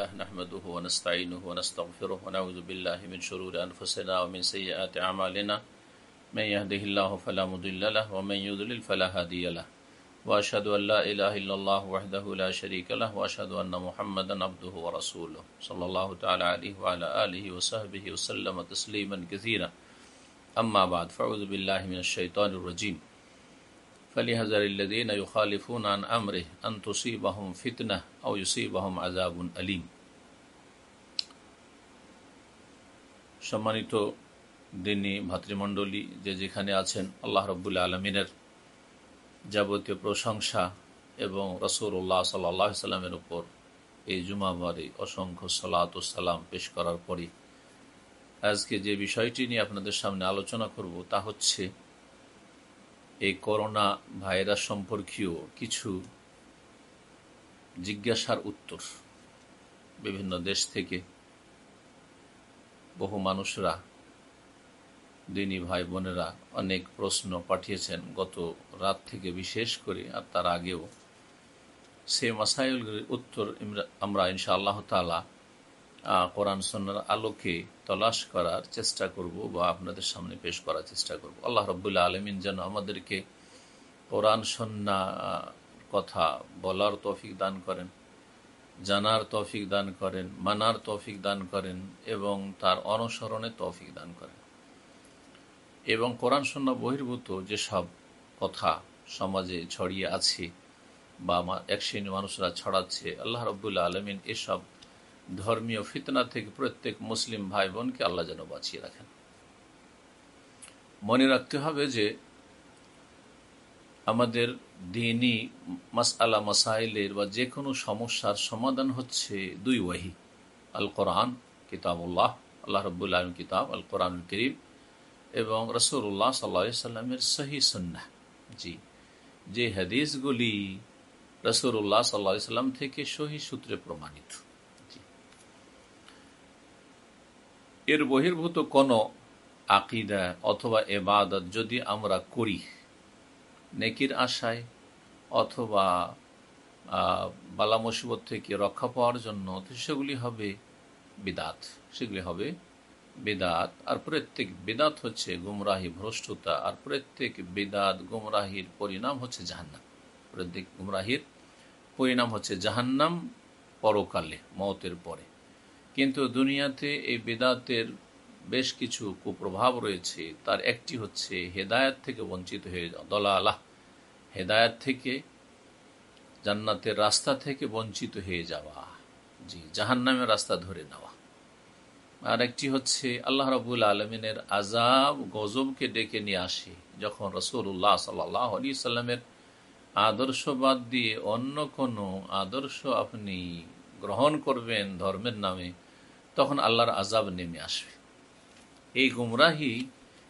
لله نحمده ونستعينه ونستغفره ونعوذ بالله من شرور أنفسنا ومن سيئات أعمالنا. من يهده الله فلا مضل له ومن يضلل فلا هادي له. وأشهد أن لا إله إلا الله وحده لا شريك له وأشهد أن محمدا عبده ورسوله. صلى الله تعالى عليه وعلى آله وصحبه وسلم تسليما كثيرا. أما بعد فأعوذ بالله من الشيطان الرجيم. فليحذر الذين يخالفون عن أمره أن تصيبهم فتنة أو يصيبهم عذاب أليم. সম্মানিত দিনী ভাতৃমণ্ডলী, যে যেখানে আছেন আল্লাহ রব্বুল্লা আলমিনের যাবতীয় প্রশংসা এবং রসুল্লাহ সাল্লাহ সাল্লামের উপর এই জুমাবারে অসংখ্য সালাত সালাম পেশ করার পরে আজকে যে বিষয়টি নিয়ে আপনাদের সামনে আলোচনা করব তা হচ্ছে এই করোনা ভাইরাস সম্পর্কীয় কিছু জিজ্ঞাসার উত্তর বিভিন্ন দেশ থেকে। বহু মানুষরা, দিনী ভাই বোনেরা অনেক প্রশ্ন পাঠিয়েছেন গত রাত থেকে বিশেষ করে, আর তার আগেও। সে মাসাইলগুলির উত্তর আমরা ইনশা আল্লাহ তালা কোরআন সন্ন্যার আলোকে তলাশ করার চেষ্টা করব বা আপনাদের সামনে পেশ করার চেষ্টা করব। আল্লাহ রব্বুল্লাহ আলমিন যেন আমাদেরকে কোরআন সন্না কথা বলার তৌফিক দান করেন। জানার তৌফিক দান করেন, মানার তৌফিক দান করেন এবং তার অনুসরণে তৌফিক দান করেন। এবং কোরআন সন্না বহির্ভূত যেসব কথা সমাজে ছড়িয়ে আছে বা এক শ্রেণি মানুষরা ছড়াচ্ছে, আল্লাহ রব্বুল্লাহ আলমিন এসব ধর্মীয় ফিতনা থেকে প্রত্যেক মুসলিম ভাই বোনকে আল্লাহ যেন বাঁচিয়ে রাখেন। মনে রাখতে হবে যে আমাদের দিনই মাসালা মাসাইলের বা যে কোনো সমস্যার সমাধান হচ্ছে দুই ওয়াহি। আল কোরআন কিতাবুল্লাহ, আল্লাহ রব্বুল আলম কিতাব আল কোরআন করিম এবং রসুল্লাহ সাল্লা সাল্লামের সহি সন্না জি, যে হাদিসগুলি রসুল্লাহ সাল্লা সাল্লাম থেকে সহি সূত্রে প্রমাণিত। এর বহির্ভূত কোনো আকিদা অথবা এবাদত যদি আমরা করি নেকির আশায় অথবা বালা মুসিবত থেকে রক্ষা পাওয়ার জন্য সেগুলি হবে বিদাত। সেগুলি হবে বেদাত। আর প্রত্যেক বেদাত হচ্ছে গুমরাহি, ভ্রষ্টতা। আর প্রত্যেক বেদাত গুমরাহির পরিণাম হচ্ছে জাহান্নাম। প্রত্যেক গুমরাহির পরিণাম হচ্ছে জাহান্নাম পরকালে, মতের পরে। কিন্তু দুনিয়াতে এই বেদাতের বেশ কিছু কুপ্রভাব রয়েছে। তার একটি হচ্ছে, হেদায়াত থেকে বঞ্চিত হয়ে যাওয়া। দলা আলাহ হেদায়াত থেকে, জান্নাতের রাস্তা থেকে বঞ্চিত হয়ে যাওয়া। জি, জাহান্নামের রাস্তা ধরে নেওয়া। আর একটি হচ্ছে, আল্লাহ রাবুল আলমিনের আজাব গজবকে ডেকে নিয়ে আসে, যখন রসুল্লাহ সাল্লাহ আলী সাল্লামের আদর্শ বাদ দিয়ে অন্য কোনো আদর্শ আপনি গ্রহণ করবেন ধর্মের নামে, তখন আল্লাহর আজাব নেমে আসবে। এই গুমরাহি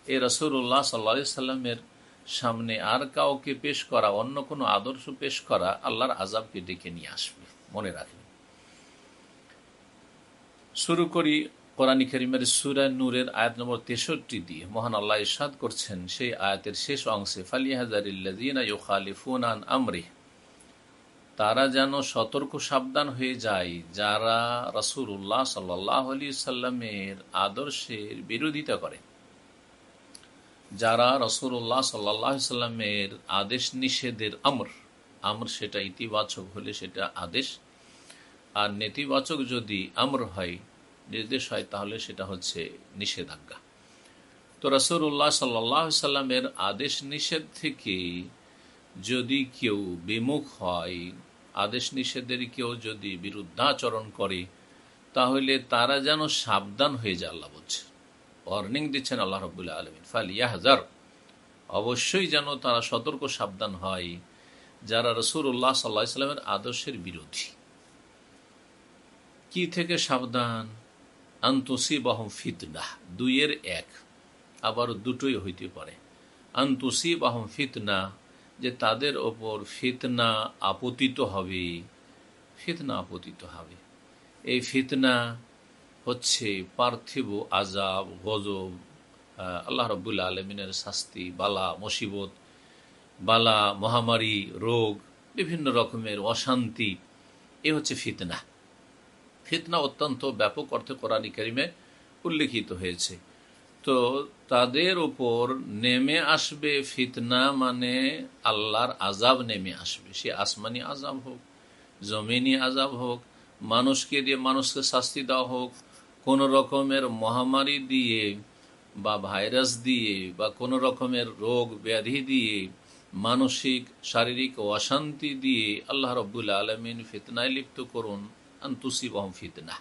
এ রসুল্লাহ সাল্লা সাল্লামের সামনে আর কাউকে পেশ করা, অন্য কোনো আদর্শ পেশ করা আল্লাহর আজাবকে ডেকে নিয়ে আসবে, মনে রাখবে শুরু করি কোরআন করিমের সুরা নূরের আয়াত নম্বর তেষট্টি দিয়ে। মহান আল্লাহ ইসাদ করছেন, সেই আয়াতের শেষ অংশে ফালিয়াহাজারিল্লাদিনা ইউখালিফুন আন আমরিহ। তারা যেন সতর্ক সাবধান হয়ে যায়, যারা রসুল্লাহ সাল্লাহ সাল্লামের আদর্শের বিরোধিতা করে। যারা রসুল্লাহ সাল্লাহ সাল্লামের আদেশ নিষেধের আমর আমর সেটা ইতিবাচক হলে সেটা আদেশ। আর নেতিবাচক যদি আমর হয়, নির্দেশ হয়, তাহলে সেটা হচ্ছে নিষেধাজ্ঞা। তো রসুল্লাহ সাল্লাহ সাল্লামের আদেশ নিষেধ থেকে যদি কেউ বিমুখ হয় আদেশ নিষেধের কেউ যদি বিরুদ্ধাচরণ করে, তাহলে তারা যেন সাবধান হয়ে যায় আল্লাহ বলছে। ওয়ার্নিং দিচ্ছেন আল্লাহ রবুল্লাহ আলমিন। ফালিয়া হাজার অবশ্যই যেন তারা সতর্ক, সাবধান হয়, যারা রসুল্লাহ সাল্লাহ সাল্লামের আদর্শের বিরোধী। কি থেকে সাবধান? আন্তসি বাহম ফিতনা দুইয়ের এক, আবার দুটোই হইতে পারে। আন্তসি বাহম ফিতনা যে তাদের ওপর ফিতনা আপতিত হবে। ফিতনা আপতিত হবে। এই ফিতনা হচ্ছে পার্থিব আজাব গজব আল্লাহ রবুল্লা আলমিনের শাস্তি, বালা, মুসিবত, বালা, মহামারী, রোগ, বিভিন্ন রকমের অশান্তি। এ হচ্ছে ফিতনা। ফিতনা অত্যন্ত ব্যাপক অর্থে কোরআন করিমে উল্লেখিত হয়েছে। তো তাদের উপর নেমে আসবে ফিতনা মানে আল্লাহর আজাব নেমে আসবে। সে আসমানি আজাব হোক, জমিনি আজাব হোক, মানুষকে দিয়ে মানুষকে শাস্তি দেওয়া হোক, কোন রকমের মহামারী দিয়ে বা ভাইরাস দিয়ে বা কোন রকমের রোগ ব্যাধি দিয়ে, মানসিক, শারীরিক অশান্তি দিয়ে আল্লাহ রব্বুল আলমিন ফিতনায় লিপ্ত করুন। আন্তুসিবহম ফিতনা।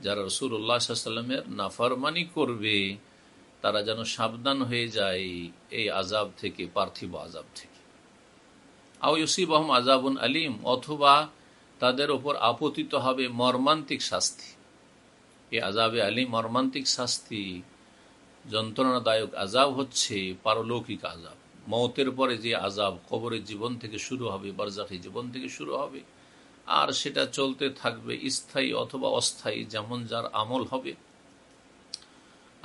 যারা রসুল্লাহামের নাফরমানি করবে তারা যেন সাবধান হয়ে যায় এই আজাব থেকে, পার্থিব আজাব থেকে। আও ইউসিবহম আজাবুন আলিম, অথবা তাদের ওপর আপতিত হবে মর্মান্তিক শাস্তি। এই আজাবে আলিম মর্মান্তিক শাস্তি যন্ত্রণাদায়ক আজাব হচ্ছে পারলৌকিক আজাব মতের পরে যে আজাব কবরের জীবন থেকে শুরু হবে বারজাখি জীবন থেকে শুরু হবে, আর সেটা চলতে থাকবে স্থায়ী অথবা অস্থায়ী, যেমন যার আমল হবে।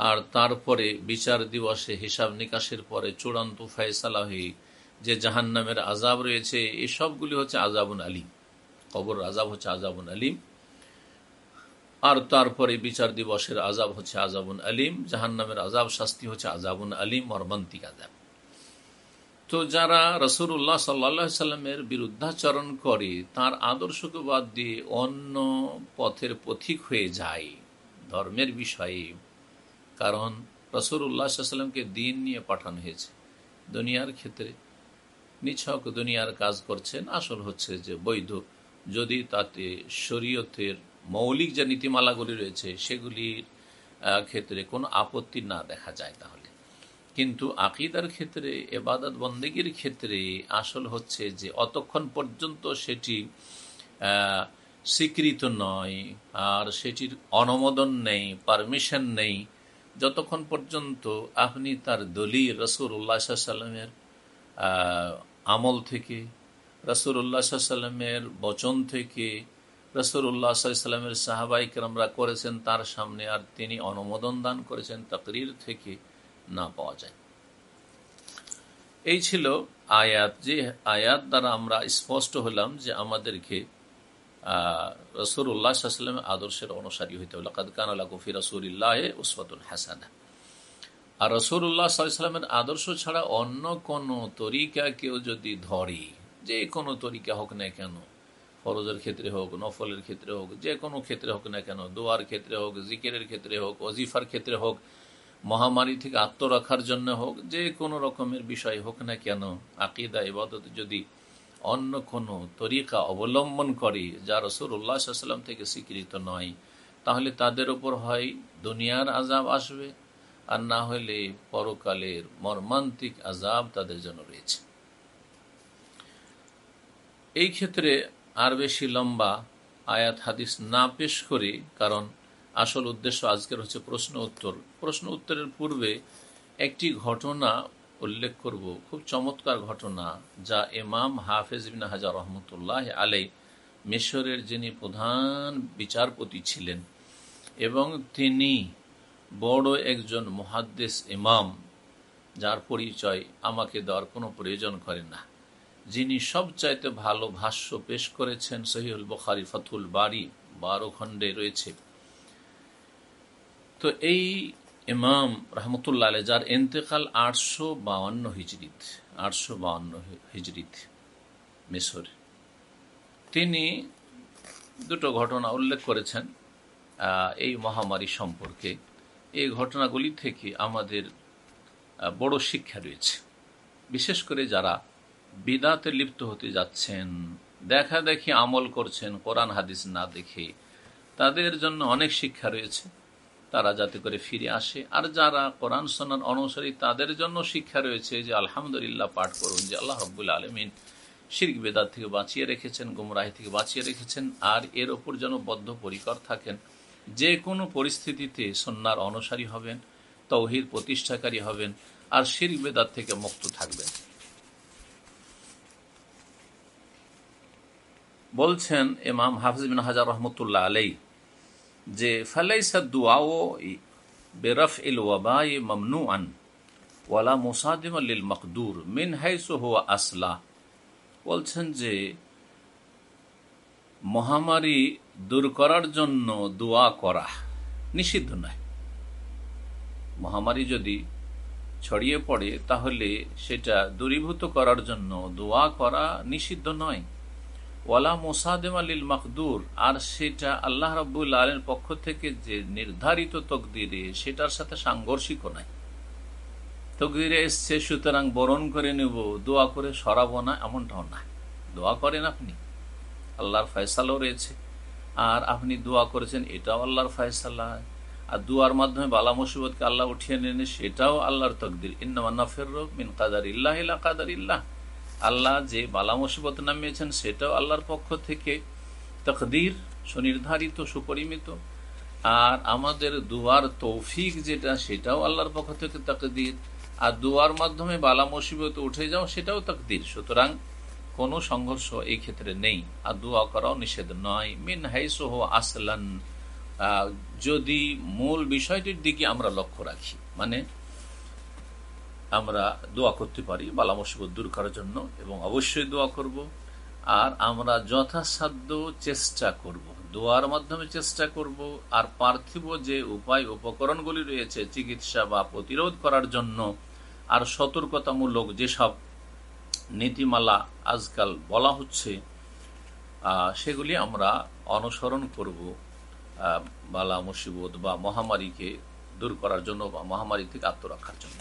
আর তারপরে বিচার দিবসে হিসাব নিকাশের পরে চূড়ান্ত ফয়সালা হয়ে যে জাহান নামের আজাব রয়েছে এসবগুলি হচ্ছে আজাবুন আলিম। কবর আজাব হচ্ছে আজাবুন আলিম। আর তারপরে বিচার দিবসের আজাব হচ্ছে আজাবুন আলিম। জাহান নামের আজাব শাস্তি হচ্ছে আজাবুন আলিম মর্মান্তিক আজাব তো যারা রসুল্লাহ সাল্লা সাল্লামের বিরুদ্ধাচরণ করে, তার আদর্শকে বাদ দিয়ে অন্য পথের পথিক হয়ে যায়, ধর্মের বিষয়ে কারণ রসুল্লাহ সাল্লামকে দিন নিয়ে পাঠানো হয়েছে। দুনিয়ার ক্ষেত্রে নিছক দুনিয়ার কাজ করছেন, আসল হচ্ছে যে বৈধ। যদি তাতে শরীয়তের মৌলিক যে নীতিমালাগুলি রয়েছে, সেগুলির ক্ষেত্রে কোনো আপত্তি না দেখা যায় তাহলে। কিন্তু আকিদার ক্ষেত্রে এবাদত বন্দেগীর ক্ষেত্রে আসল হচ্ছে যে অতক্ষণ পর্যন্ত সেটি স্বীকৃত নয়, আর সেটির অনুমোদন নেই, পারমিশন নেই যতক্ষণ পর্যন্ত আপনি তার দলি রসুর উল্লাহ সাল্লামের আমল থেকে রসুর উল্লাহ সাল্লামের বচন থেকে রসুল্লাহ সাল্লামের সাহাবাইকরামরা করেছেন, তার সামনে আর তিনি অনুমোদন দান করেছেন, তকরির থেকে না পাওয়া যায়। এই ছিল আয়াত। যে আয়াত দ্বারা আমরা স্পষ্ট হলাম যে আমাদেরকে রসুর উল্লাহামের আদর্শের অনুসারী হইতে হবে কাদকান আল্লাহ কফি রসুল্লাহ উসফাতুল হাসানা। আর রসুর উল্লাহ সাল্লামের আদর্শ ছাড়া অন্য কোন তরিকা কেউ যদি ধরে, যে কোনো তরিকা হোক না কেন, ফরজের ক্ষেত্রে হোক, নফলের ক্ষেত্রে হোক, যে কোনো ক্ষেত্রে হোক না কেন, দোয়ার ক্ষেত্রে হোক, জিকেরের ক্ষেত্রে হোক অজিফার ক্ষেত্রে হোক, মহামারী থেকে আত্মরক্ষার জন্য হোক, যে কোনো রকমের বিষয় হোক না কেন, আকিদা, ইবাদত যদি অন্য কোনো তরিকা অবলম্বন করে যা রসুর উল্লাহাম থেকে স্বীকৃত নয়, তাহলে তাদের উপর হয় দুনিয়ার আজাব আসবে আর না হলে পরকালের মর্মান্তিক আজাব তাদের জন্য রয়েছে। এই ক্ষেত্রে আর বেশি লম্বা আয়াত হাদিস না পেশ করে, কারণ আসল উদ্দেশ্য আজকের হচ্ছে প্রশ্ন উত্তর। প্রশ্ন উত্তরের পূর্বে একটি ঘটনা উল্লেখ করব খুব চমৎকার ঘটনা যা এমাম হাফেজ বিন হাজার রহমতুল্লাহ আলাই মিশরের যিনি প্রধান বিচারপতি ছিলেন এবং তিনি বড় একজন মহাদ্দেশ ইমাম, যার পরিচয় আমাকে দেওয়ার কোনো প্রয়োজন করে না। যিনি সবচাইতে ভালো ভাষ্য পেশ করেছেন সহিউল বখারি, ফতুল বাড়ি বারো খণ্ডে রয়েছে। তো এই ইমাম রহমতুল্লাহ আলী যার এন্তেকাল আটশো বাউন্ন হিজড়িত আটশো বাউন্ন হিজড়িত মিশর। তিনি দুটো ঘটনা উল্লেখ করেছেন এই মহামারী সম্পর্কে। এই ঘটনাগুলি থেকে আমাদের বড় শিক্ষা রয়েছে। বিশেষ করে যারা বিদাতে লিপ্ত হতে যাচ্ছেন, দেখা দেখি আমল করছেন, কোরআন, হাদিস না দেখে, তাদের জন্য অনেক শিক্ষা রয়েছে। তারা যাতে করে ফিরে আসে। আর যারা কোরআন সোনার অনুসারী, তাদের জন্য শিক্ষা রয়েছে যে, আলহামদুলিল্লাহ পাঠ করুন যে আল্লাহ রব্বুল আলমিন শির্ক বেদার থেকে বাঁচিয়ে রেখেছেন, গুমরাহি থেকে বাঁচিয়ে রেখেছেন, আর এর ওপর যেন বদ্ধ পরিকর থাকেন। যে কোনো পরিস্থিতিতে সন্ন্যার অনুসারী হবেন তৌহির প্রতিষ্ঠাকারী হবেন, আর শির্ক বেদার থেকে মুক্ত থাকবেন। বলছেন এমাম হাফিজ বিন হাজার রহমতুল্লাহ আলাই যে, ফালাইসা দুআও বেরফ ইল ওয়াবাই মমনু আন ওয়ালা মুসাদিম লিল মকদুর মিন হাইসু হুয়া আসলা। বলছেন যে, মহামারী দূর করার জন্য দোয়া করা নিষিদ্ধ নয়। মহামারী যদি ছড়িয়ে পড়ে তাহলে সেটা দূরীভূত করার জন্য দোয়া করা নিষিদ্ধ নয়। ওয়ালা মোসাদেম আলীল মকদুর, আর সেটা আল্লাহ রব্বুল আলের পক্ষ থেকে যে নির্ধারিত তকদিরে, সেটার সাথে সাংঘর্ষিক নয় তকদিরে এসছে, সুতরাং বরণ করে নেব, দোয়া করে সরাবো না, এমনটাও না দোয়া করেন আপনি, আল্লাহর ফয়সালাও রয়েছে। আর আপনি দোয়া করেছেন, এটাও আল্লাহর ফয়সালা। আর দুয়ার মাধ্যমে বালা মুসিবতকে আল্লাহ উঠিয়ে নেন সেটাও আল্লাহর তকদির। ইন্না ফেরর মিন কাদার ইল্লাহ ইল্লা কাদার ইল্লাহ আল্লাহ যে বালা মুসিবত নামিয়েছেন, সেটাও আল্লাহর পক্ষ থেকে তকদির, সুনির্ধারিত, সুপরিমিত। আর আমাদের দুয়ার তৌফিক যেটা, সেটাও আল্লাহর পক্ষ থেকে তকদির। আর দুয়ার মাধ্যমে বালা মুসিবত উঠে যাও সেটাও তকদির। সুতরাং কোনো সংঘর্ষ এই ক্ষেত্রে নেই। আর দোয়া করাও নিষেধ নয়। মিন হাইসোহ আসলান। যদি মূল বিষয়টির দিকে আমরা লক্ষ্য রাখি মানে আমরা দোয়া করতে পারি, বালা মুসিবত দূর করার জন্য, এবং অবশ্যই দোয়া করব। আর আমরা যথাসাধ্য চেষ্টা করব। দোয়ার মাধ্যমে চেষ্টা করব, আর পার্থিব যে উপায় উপকরণগুলি রয়েছে, চিকিৎসা বা প্রতিরোধ করার জন্য, আর সতর্কতামূলক যেসব নীতিমালা আজকাল বলা হচ্ছে সেগুলি আমরা অনুসরণ করব বালা মুসিবত বা মহামারীকে দূর করার জন্য বা মহামারী থেকে আত্মরক্ষার জন্য।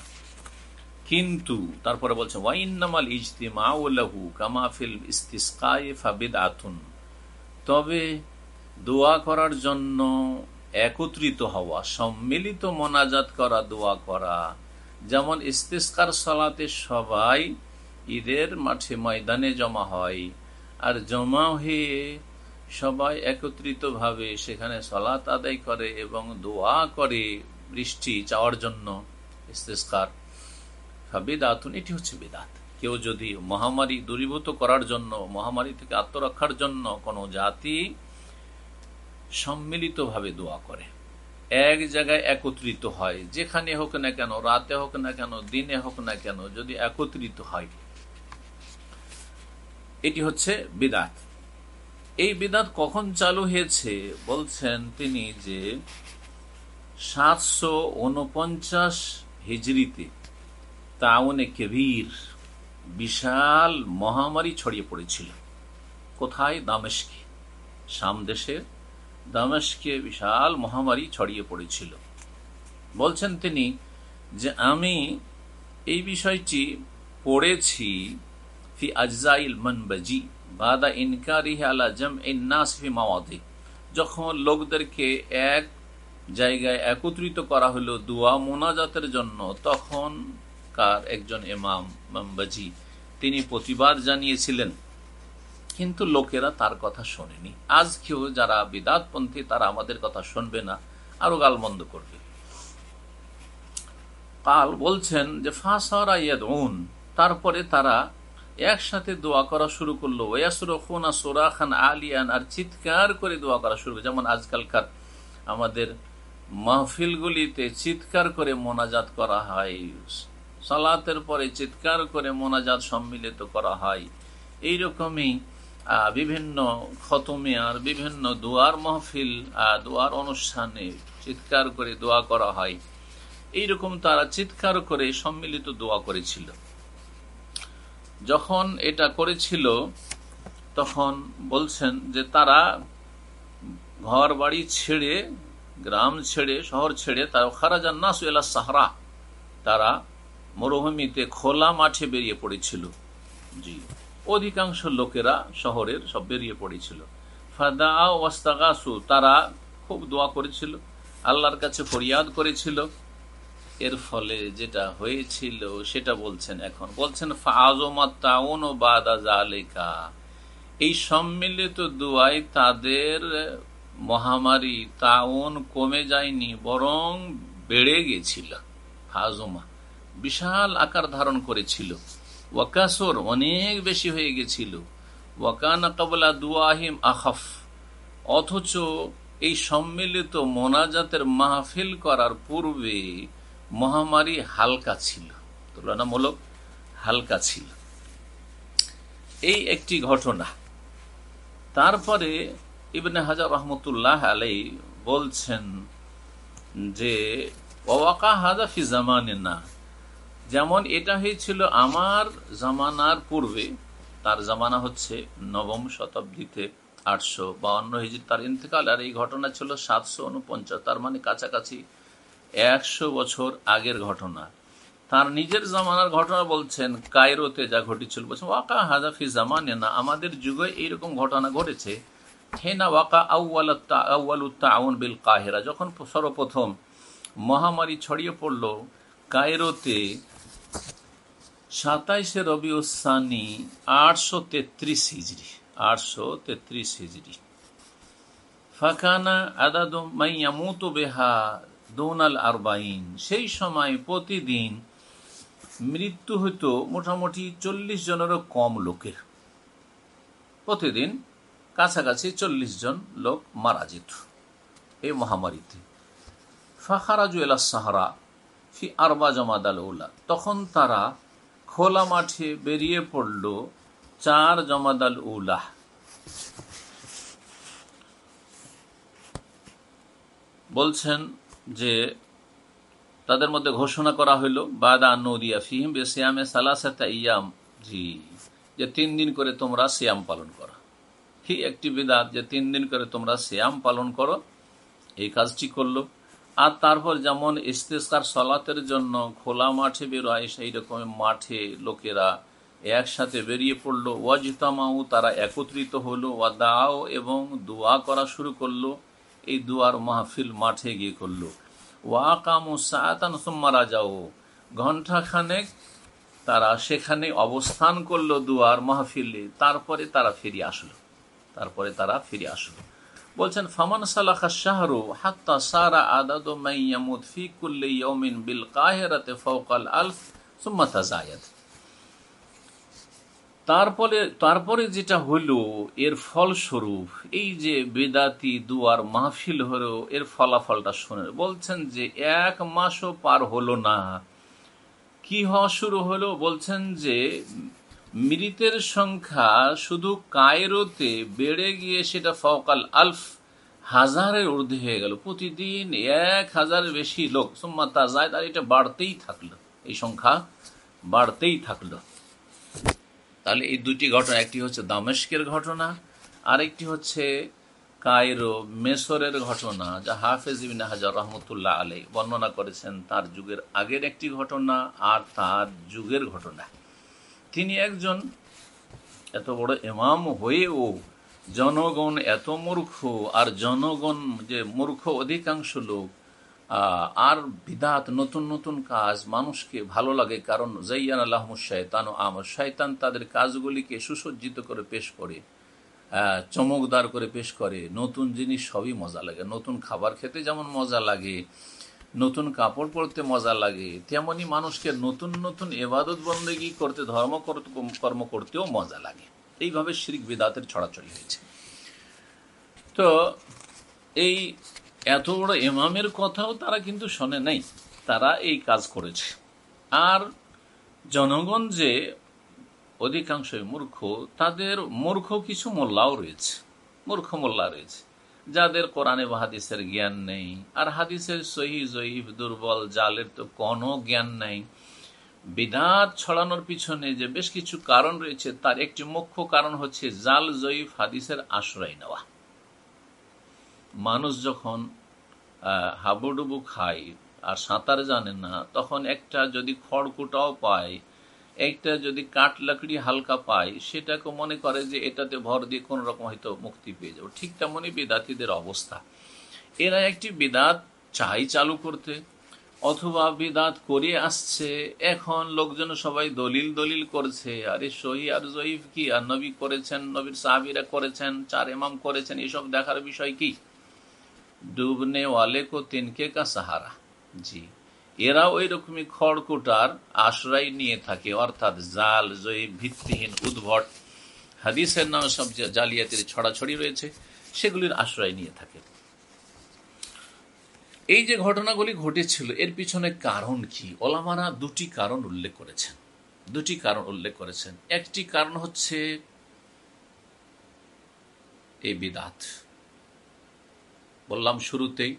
কিন্তু। তারপরে বলছে ওয়াইনামাল ইজতিমা ওলাহু কামাফিল ফাবিদ আতুন তবে দোয়া করার জন্য একত্রিত হওয়া, সম্মিলিত মোনাজাত করা, দোয়া করা, যেমন ইস্তিস্কার সলাতে সবাই ঈদের মাঠে ময়দানে জমা হয় আর জমা হয়ে সবাই একত্রিতভাবে সেখানে সলাত আদায় করে এবং দোয়া করে বৃষ্টি চাওয়ার জন্য ইস্তেস্কার। বেদাতুন, এটি হচ্ছে বেদাত। কেউ যদি মহামারী দূরীভূত করার জন্য, মহামারী থেকে আত্মরক্ষার জন্য কোনো জাতি সম্মিলিতভাবে দোয়া করে, এক জায়গায় একত্রিত হয়, যেখানে হোক না কেন, রাতে হোক না কেন, দিনে হোক না কেন, যদি একত্রিত হয়, এটি হচ্ছে বিদাত। এই বিদাত কখন চালু হয়েছে? বলছেন তিনি যে সাতশো উনপঞ্চাশ হিজড়িতে। তাউনে কেবির বিশাল মহামারী ছড়িয়ে পড়েছিল। কোথায়? দামেশকে সাম দেশের দামেশকে বিশাল মহামারী ছড়িয়ে পড়েছিল। বলছেন তিনি যে, আমি এই বিষয়টি পড়েছি, ফি আজজাইল মনবাজি, বাদা ইনকারিহ আলা জম মাওয়াদি, যখন লোকদেরকে এক জায়গায় একত্রিত করা হলো দোয়া মোনাজাতের জন্য, তখন কার একজন ইমাম মামবাজি তিনি প্রতিবাদ জানিয়েছিলেন। কিন্তু লোকেরা তার কথা শোনেনি। আজকেও যারা বিদাতপন্থী, তারা আমাদের কথা শুনবে না, আরও গালমন্দ করবে। কাল বলছেন যে, ফাঁসরা তারপরে তারা একসাথে দোয়া করা শুরু করল। ওয়াসরুনা সোরা খান আলিয়ান, আর চিৎকার করে দোয়া করা শুরু যেমন আজকালকার আমাদের মাহফিলগুলিতে চিৎকার করে মোনাজাত করা হয়। সালাতের পরে চিৎকার করে মোনাজাত সম্মিলিত করা হয়। এই রকমই বিভিন্ন খতমে আর বিভিন্ন দোয়ার মহফিল দোয়ার অনুষ্ঠানে চিৎকার করে দোয়া করা হয়। এইরকম তারা চিৎকার করে সম্মিলিত দোয়া করেছিল। যখন এটা করেছিল, তখন বলছেন যে তারা ঘর বাড়ি ছেড়ে, গ্রাম ছেড়ে, শহর ছেড়ে, তারা খারাজান নাসু এলা সাহারা তারা মরুভূমিতে খোলা মাঠে বেরিয়ে পড়েছিল। জি। অধিকাংশ লোকেরা শহরের সব বেরিয়ে পড়েছিল। ফাদা তারা খুব দোয়া করেছিল, আল্লাহর কাছে ফরিয়াদ করেছিল। এর ফলে যেটা হয়েছিল, সেটা বলছেন এখন। বলছেন ও এই সম্মিলিত দুয়ায় তাদের মহামারী তাউন কমে যায়নি, বরং বেড়ে গেছিল। ফাজমা বিশাল আকার ধারণ করেছিল। ওয়াকাসর অনেক বেশি হয়ে গেছিল। ওয়াকানা কাবলা দুয়াহিম আখফ। অথচ এই সম্মিলিত মোনাজাতের মাহফিল করার পূর্বে মহামারী হালকা ছিল। তুলনামূলক হালকা ছিল। এই একটি ঘটনা। তারপরে ইবনে হাজার রহমতুল্লাহ আলাই বলছেন যে, ওয়াকা হাজা ফি জামানে না যেমন এটা হয়েছিল আমার জামানার পূর্বে, তার জামানা হচ্ছে নবম শতাব্দীতে আটশো বাউন্ন হিজড়ি তার ইন্তেকাল, আর এই ঘটনা ছিল সাতশো উনপঞ্চাশ। তার মানে কাছাকাছি একশো বছর আগের ঘটনা। তার নিজের জামানার ঘটনা বলছেন, কায়রোতে যা ঘটেছিল, বলছেন, ওয়াকা হাজাফি জামানে না, আমাদের যুগে এইরকম ঘটনা ঘটেছে। হেনা ওয়াকা আউ্বালুত্তা আউন বিল কাহেরা। যখন সর্বপ্রথম মহামারী ছড়িয়ে পড়ল, কায়রোতে সাতাইশে রবি ওসানি আটশো তেত্রিশ হিজড়ি আটশো তেত্রিশ হিজড়ি ফাঁকানা আদাদ মাইয়ামুত বেহা দৌনাল আরবাইন। সেই সময় প্রতিদিন মৃত্যু হইতো মোটামুটি চল্লিশ জনেরও কম লোকের। প্রতিদিন কাছাকাছি চল্লিশ জন লোক মারা যেত। এই মহামারীতে। ফাখারাজু এলা সাহারা ফি আরবা জমাদ আল উল্লা তখন তারা খোলা মাঠে বেরিয়ে পড়ল চার জমাদ আল উলাহ বলছেন যে তাদের মধ্যে ঘোষণা করা হইল, বাদা নদিয়া ফিহিম বেসিয়ামে সালাসাতা ইয়াম। জি, যে তিন দিন করে তোমরা সিয়াম পালন করো। কি একটি বিদাত যে তিন দিন করে তোমরা সিয়াম পালন করো। এই কাজটি করল। আর তারপর যেমন ইস্তেস্কার সলাতের জন্য খোলা মাঠে বেরোয়, সেই রকম মাঠে লোকেরা একসাথে বেরিয়ে পড়ল। ওয়াজিতামাউ, তারা একত্রিত হলো ওয়া দাও এবং দোয়া করা শুরু করল। এই দুয়ার মাহফিল মাঠে গিয়ে করল। ওয়াকামু সায়াতান সুম্মারা যাও ঘণ্টাখানেক তারা সেখানে অবস্থান করল দুয়ার মাহফিলে। তারপরে তারা ফিরে আসলো। তারপরে তারা ফিরে আসলো। বলছেন, ফামান সালাখা শাহরু হাত্তা সারা আদাদ মাইয়ামুদ ফি কুল্লি বিল কাহিরাতে ফাওকাল আলফ সুম্মা তাজায়াদ তারপরে তারপরে যেটা হলো, এর ফলস্বরূপ এই যে বেদাতি দুয়ার মাহফিল হলো, এর ফলাফলটা শুনে বলছেন যে এক মাসও পার হলো না। কি হওয়া শুরু হলো? বলছেন যে মৃতের সংখ্যা শুধু কায়রোতে বেড়ে গিয়ে সেটা ফকাল আলফ হাজারের ঊর্ধ্বে হয়ে গেল। প্রতিদিন এক হাজারের বেশি লোক, সোম্মা তাজায় আর এটা বাড়তেই থাকল। এই সংখ্যা বাড়তেই থাকল। তাহলে এই দুটি ঘটনা, একটি হচ্ছে দামেস্কের ঘটনা, আরেকটি হচ্ছে কায়রো মেসরের ঘটনা, যা হাফেজ ইবিন হাজার রহমতুল্লাহ আলাই বর্ণনা করেছেন, তার যুগের আগের একটি ঘটনা আর তার যুগের ঘটনা। তিনি একজন এত বড় এমাম হয়েও জনগণ এত মূর্খ, আর জনগণ যে মূর্খ অধিকাংশ লোক আর বিদাত নতুন নতুন কাজ মানুষকে ভালো লাগে, কারণ জাইয়ান আল্লাহ শায়তান ও আমর শায়তান তাদের কাজগুলিকে সুসজ্জিত করে পেশ করে চমকদার করে পেশ করে, নতুন জিনিস সবই মজা লাগে, নতুন খাবার খেতে যেমন মজা লাগে নতুন কাপড় পরতে মজা লাগে, তেমনি মানুষকে নতুন নতুন এবাদত বন্দেগি করতে, ধর্ম কর্ম করতেও মজা লাগে। এইভাবে শিরিক বিদাতের ছড়াছড়ি হয়েছে। তো এই এত বড় এমামের কথাও তারা কিন্তু শোনে নাই। তারা এই কাজ করেছে। আর জনগণ যে অধিকাংশ মূর্খ, তাদের মূর্খ কিছু মোল্লাও রয়েছে, মূর্খ মোল্লা রয়েছে। যাদের কোরআনে বা হাদিসের জ্ঞান নেই, আর হাদিসের সহি জয়ীফ, দুর্বল, জালের তো কোনো জ্ঞান নেই। বিদাত ছড়ানোর পিছনে যে বেশ কিছু কারণ রয়েছে, তার একটি মুখ্য কারণ হচ্ছে জাল, জয়ীফ, হাদিসের আশ্রয় নেওয়া। মানুষ যখন হাবুডুবু খায়, আর সাঁতার জানে না, তখন একটা যদি খড়কুটাও পায় একটা যদি কাঠ লাকড়ি হালকা পায়, সেটাকে মনে করে যে এটাতে ভর দিয়ে কোন রকম হয়তো মুক্তি পেয়ে যাব। ঠিক তেমনই বিদাতিদের অবস্থা। এরা একটি বিদাত চাই চালু করতে, অথবা বিদাত করে আসছে, এখন লোকজন সবাই দলিল দলিল করছে, আরে সহি আর জয়ীফ কি? আর নবী করেছেন, নবীর সাহাবিরা করেছেন, চার এমাম করেছেন, এসব দেখার বিষয় কি? ডুবনে ওয়ালে কো তিনকে কা সাহারা। জি। এরা ওই রকমই খড়কুটার আশ্রয় নিয়ে থাকে, অর্থাৎ জাল জয়ী ভিত্তিহীন উদ্ভট। হাদিসের নামে সব জালিয়াতির ছড়াছড়ি রয়েছে, সেগুলির আশ্রয় নিয়ে থাকে। এই যে ঘটনাগুলি ঘটেছিল, এর পিছনে কারণ কি? ওলামারা দুটি কারণ উল্লেখ করেছেন। দুটি কারণ উল্লেখ করেছেন। একটি কারণ হচ্ছে এই বিদাত। বললাম শুরুতেই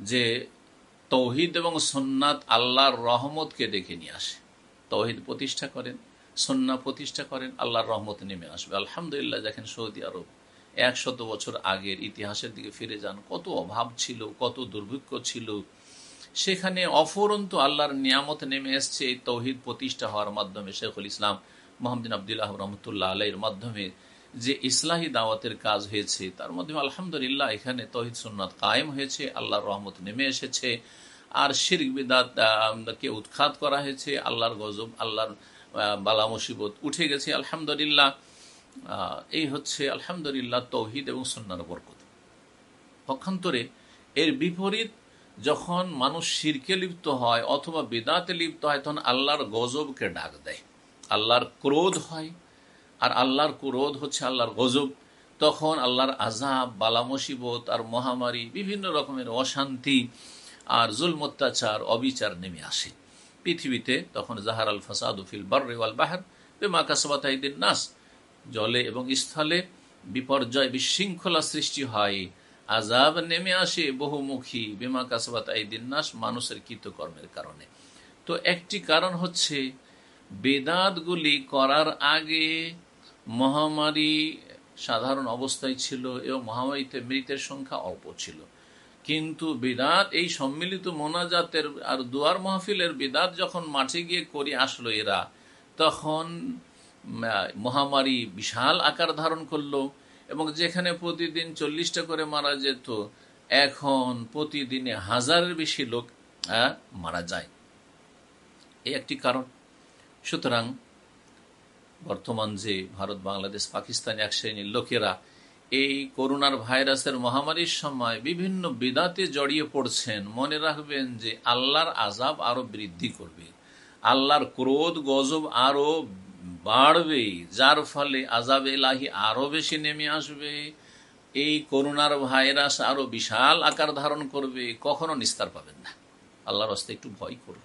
যে তৌহিদ এবং সন্ন্যাত আল্লাহর রহমতকে ডেকে নিয়ে আসে। তৌহিদ প্রতিষ্ঠা করেন সন্না প্রতিষ্ঠা করেন, আল্লাহর রহমত নেমে আসবে। আলহামদুলিল্লাহ, দেখেন সৌদি আরব একশত বছর আগের ইতিহাসের দিকে ফিরে যান, কত অভাব ছিল, কত দুর্ভিক্ষ ছিল। সেখানে অফরন্ত আল্লাহর নিয়ামত নেমে এসছে, এই তৌহিদ প্রতিষ্ঠা হওয়ার মাধ্যমে শেখুল ইসলাম মোহাম্মদিন আবদুল্লাহ রহমতুল্লাহ আলাইয়ের মাধ্যমে যে ইসলাহী দাওয়াতের কাজ হয়েছে, তার মাধ্যমে আলহামদুলিল্লাহ এখানে তহিদ সুন্নাত কায়েম হয়েছে, আল্লাহর রহমত নেমে এসেছে। আর শির বিদাত কে উৎখাত করা হয়েছে, আল্লাহর গজব, আল্লাহর বালা মুসিবত উঠে গেছে, আলহামদুলিল্লাহ। এই হচ্ছে আলহামদুলিল্লাহ তৌহিদ এবং সন্ন্যার বরকত। পক্ষান্তরে এর বিপরীত, যখন মানুষ শিরকে লিপ্ত হয় অথবা বেদাতে লিপ্ত হয়, তখন আল্লাহর গজবকে ডাক দেয়। আল্লাহর ক্রোধ হয়, আর আল্লাহর ক্রোধ হচ্ছে আল্লাহর গজব। তখন আল্লাহর আজাব বালা মুসিবত, আর মহামারী, বিভিন্ন রকমের অশান্তি আর জুল অত্যাচার, অবিচার নেমে আসে। পৃথিবীতে তখন জাহার আল ফাসাদুফিল বার্রেওয়াল বাহার বেমা কাসবাতাইদিন নাস। জলে এবং স্থলে বিপর্যয় বিশৃঙ্খলা সৃষ্টি হয়। আজাব নেমে আসে বহুমুখী বেমা কাসবাত আইদিন নাস মানুষের কৃতকর্মের কারণে। তো একটি কারণ হচ্ছে বেদাতগুলি করার আগে মহামারী সাধারণ অবস্থায় ছিল এবং মহামারীতে মৃতের সংখ্যা অল্প ছিল। কিন্তু বিদাত, এই সম্মিলিত মোনাজাতের আর দুয়ার মাহফিলের বিদাত যখন মাঠে গিয়ে করি আসলো এরা, তখন মহামারী বিশাল আকার ধারণ করল এবং যেখানে প্রতিদিন চল্লিশটা করে মারা যেত, এখন প্রতিদিনে হাজারের বেশি লোক মারা যায়। এই একটি কারণ। সুতরাং বর্তমান যে ভারত, বাংলাদেশ, পাকিস্তান এক শ্রেণির লোকেরা এই করোনার ভাইরাসের মহামারীর সময় বিভিন্ন বিদাতে জড়িয়ে পড়ছেন। মনে রাখবেন যে আল্লাহর আজাব আরও বৃদ্ধি করবে। আল্লাহর ক্রোধ, গজব আরও বাড়বে, যার ফলে আজাব এলাহি আরও বেশি নেমে আসবে। এই করোনার ভাইরাস আরও বিশাল আকার ধারণ করবে। কখনো নিস্তার পাবেন না। আল্লাহর হস্তে একটু ভয় করুন।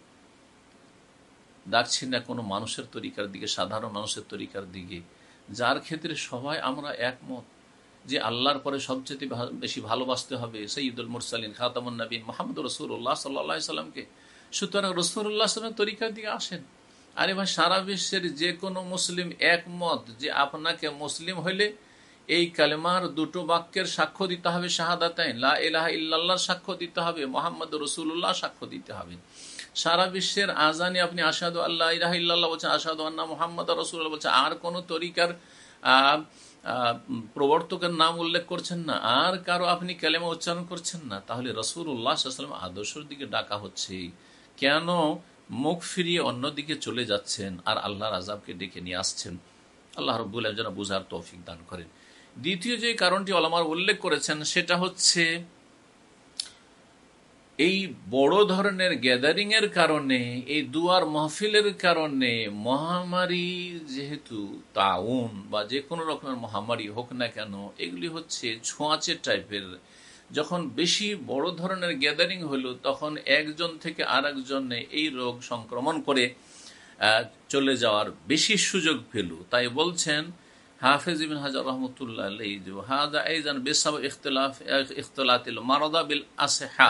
ডাকছি না কোনো মানুষের তরিকার দিকে, সাধারণ মানুষের তরিকার দিকে। যার ক্ষেত্রে সবাই আমরা একমত। যে আল্লাহর পরে সবচেয়ে বেশি ভালোবাসতে হবে সঈদুল মুরসালিন, খাতামুন নবীন মোহাম্মদ রসুল্লাহ সাল্লা সাল্লামকে সুতরাং রসুল্লাহ সাল্লামের তরিকার দিকে আসেন। আরে ভাই, সারা বিশ্বের যে কোনো মুসলিম একমত যে আপনাকে মুসলিম হইলে এই কালেমার দুটো বাক্যের সাক্ষ্য দিতে হবে ইল্লাল্লাহর সাক্ষ্য দিতে হবে মোহাম্মদ রসুল্লাহ সাক্ষ্য দিতে হবে। সারা বিশ্বের আজানে আপনি আসাদু আল্লাহ ইলাহ ইল্লাল্লাহ বলছেন আসাদু আন্না মোহাম্মদ রসুল্লাহ বলছেন, আর কোন তরিকার প্রবর্তকের নাম উল্লেখ করছেন না। আর কারও আপনি ক্যালেমা উচ্চারণ করছেন না, তাহলে রসুল উল্লাহাম আদর্শের দিকে ডাকা হচ্ছে। কেন মুখ ফিরিয়ে অন্যদিকে চলে যাচ্ছেন আর আল্লাহর আজাবকে ডেকে নিয়ে আসছেন? আল্লাহ রব্বুল যেন বুঝার তৌফিক দান করেন। দ্বিতীয় যে কারণটি অলমার উল্লেখ করেছেন, সেটা হচ্ছে এই বড় ধরনের গ্যাদারিং এর কারণে, এই দুয়ার মহফিলের কারণে মহামারী যেহেতু তাউন বা যে কোনো রকমের মহামারী হোক না কেন, এগুলি হচ্ছে ছোঁয়াচে টাইপের। যখন বেশি বড় ধরনের গ্যাদারিং হলো, তখন একজন থেকে আর একজনে এই রোগ সংক্রমণ করে চলে যাওয়ার বেশি সুযোগ পেল। তাই বলছেন হাফেজ ইবিন হাজার রহমতুল্লাহ হাজা এইজান বেসাব ইখতলাফ, ইখতলাতিল মারদা বিল আসেহা।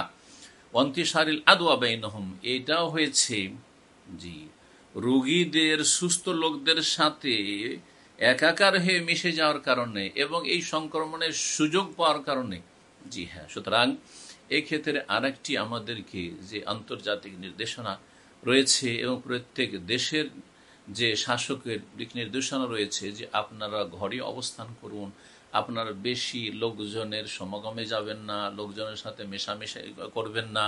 অন্তিসারিল আদোয়া বেইনহম, এটাও হয়েছে জি, রুগীদের, সুস্থ লোকদের সাথে একাকার হয়ে মিশে যাওয়ার কারণে এবং এই সংক্রমণের সুযোগ পাওয়ার কারণে। জি হ্যাঁ সুতরাং এক্ষেত্রে আরেকটি আমাদেরকে যে আন্তর্জাতিক নির্দেশনা রয়েছে এবং প্রত্যেক দেশের যে শাসকের দিক নির্দেশনা রয়েছে যে আপনারা ঘরে অবস্থান করুন আপনার বেশি লোকজনের সমাগমে যাবেন না, লোকজনের সাথে মেশামেশা করবেন না,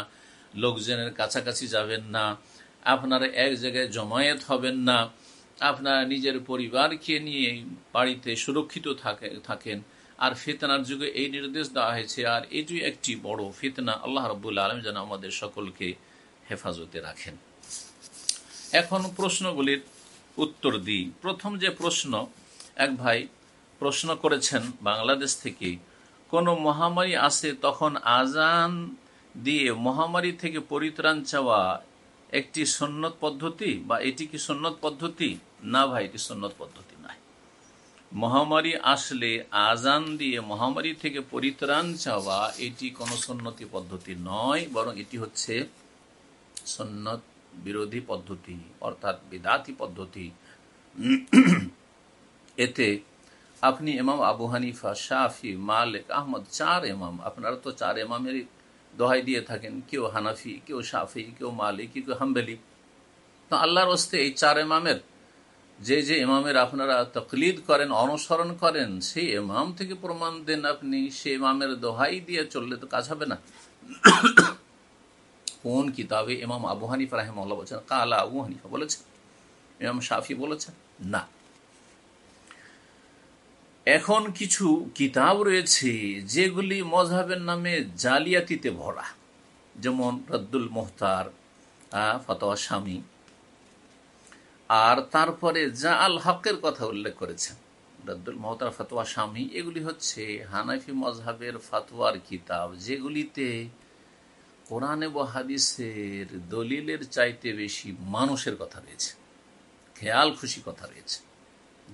লোকজনের কাছাকাছি যাবেন না, আপনারা এক জায়গায় জমায়েত হবেন না, আপনারা নিজের পরিবারকে নিয়ে বাড়িতে সুরক্ষিত থাকেন। আর ফিতনার যুগে এই নির্দেশ দেওয়া হয়েছে, আর এটি একটি বড় ফিতনা। আল্লাহ রবুল আলম যেন আমাদের সকলকে হেফাজতে রাখেন। এখন প্রশ্নগুলির উত্তর দিই। প্রথম যে প্রশ্ন, এক ভাই প্রশ্ন করেছেন বাংলাদেশ থেকে, কোনো মহামারী আসে তখন আজান দিয়ে মহামারী থেকে পরিত্রাণ চাওয়া একটি সন্ন্যত পদ্ধতি বা এটি কি সন্ন্যত পদ্ধতি? না ভাই, এটি সন্ন্যত পদ্ধতি নয়। মহামারী আসলে আজান দিয়ে মহামারী থেকে পরিত্রাণ চাওয়া এটি কোনো সন্নতি পদ্ধতি নয়, বরং এটি হচ্ছে সন্ন্যত বিরোধী পদ্ধতি, অর্থাৎ বিদাতি পদ্ধতি। এতে আপনি এমাম আবু হানিফা, শাফি, মালিক, আহমদ, চার এমাম আপনারা তো চার এমামের দোহাই দিয়ে থাকেন। কেউ হানাফি, কেউ শাফি, কেউ মালিক, কেউ হাম্বেলি। তো আল্লাহর হস্তে এই চার এমামের যে যে ইমামের আপনারা তকলিদ করেন, অনুসরণ করেন, সেই ইমাম থেকে প্রমাণ দেন আপনি, সেই ইমামের দোহাই দিয়ে চললে তো কাজ হবে না। কোন কিতাবে ইমাম আবু হানিফা রাহেমাল্লাহ বলছেন? কালা আবু হানিফা বলেছেন? ইমাম শাফি বলেছেন? না। এখন কিছু কিতাব রয়েছে যেগুলি মজহাবের নামে জালিয়াতিতে ভরা। যেমন রদ্দুল মোহতার ফতোয়া স্বামী। আর তারপরে জা আল হকের কথা উল্লেখ করেছেন। রদ্দুল মোহতার, ফতোয়া স্বামী, এগুলি হচ্ছে হানাফি মজহাবের ফতোয়ার কিতাব। যেগুলিতে কোরআন এবং হাদিসের দলিলের চাইতে বেশি মানুষের কথা রয়েছে। খেয়াল খুশি কথা রয়েছে।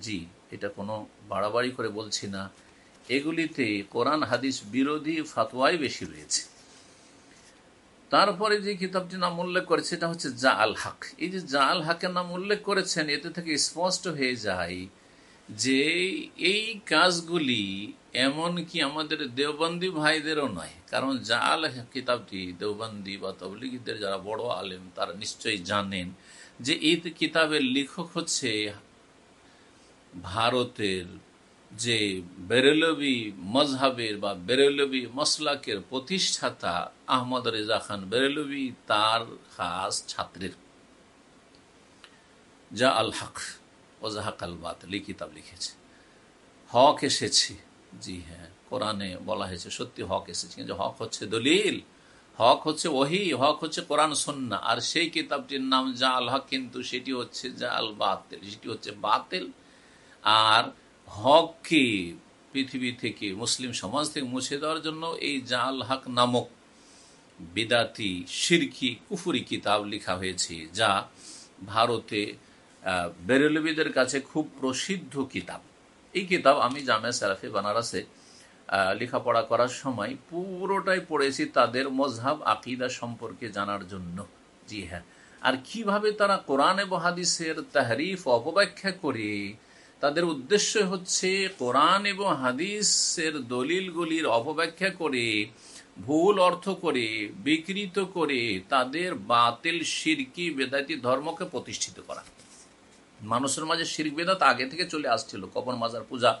জি। এটা কোনো বাড়াবাড়ি করে বলছি না, এগুলিতে কোরআন, হাদিস বিরোধী ফাতোয়াই বেশি রয়েছে। তারপরে যে কিতাবটির নাম উল্লেখ করেছে সেটা হচ্ছে জা আল হক। এই যে জা আল হকের নাম উল্লেখ করেছেন, এতে থেকে স্পষ্ট হয়ে যায় যে এই কাজগুলি এমন কি আমাদের দেওবন্দি ভাইদেরও নয়, কারণ জা আল কিতাবটি দেওবন্দি বা তবলিগীদের যারা বড় আলেম, তারা নিশ্চয়ই জানেন যে এই কিতাবের লেখক হচ্ছে ভারতের যে বেরেলবি মজহাবের বা বেরেলবি মসলাকের প্রতিষ্ঠাতা আহমদ রেজা খান বেরেলবি তার খাস ছাত্রের। যা আল হক, ওজাহাক আল বাতলি কিতাব লিখেছে। হক এসেছে। জি হ্যাঁ কোরআনে বলা হয়েছে, সত্যি হক এসেছে। কিন্তু হক হচ্ছে দলিল, হক হচ্ছে ওহি, হক হচ্ছে কোরআন সন্না আর সেই কিতাবটির নাম যা আল হক, কিন্তু সেটি হচ্ছে যা আল বাতিল, সেটি হচ্ছে বাতিল। আর হককে পৃথিবী থেকে, মুসলিম সমাজ থেকে মুছে দেওয়ার জন্য এই জাল হক নামক বিদাতি, সিরকি, কুফুরি কিতাব লেখা হয়েছে, যা ভারতে বেরেলবিদের কাছে খুব প্রসিদ্ধ কিতাব। এই কিতাব আমি জামে সারাফি বানারসে লেখাপড়া করার সময় পুরোটাই পড়েছি তাদের মজহাব আকিদা সম্পর্কে জানার জন্য। জি হ্যাঁ। আর কীভাবে তারা কোরআন এবং হাদিসের তাহরিফ অপব্যাখ্যা করে তাদের উদ্দেশ্য হচ্ছে কোরআন এবং হাদিসের দলিলগুলির অপব্যাখ্যা করে, ভুল অর্থ করে, বিকৃত করে তাদের বাতিল শিরকি বেদাতি ধর্মকে প্রতিষ্ঠিত করা। মানুষের মাঝে শির বেদাত আগে থেকে চলে আসছিল, কবর মাজার পূজা।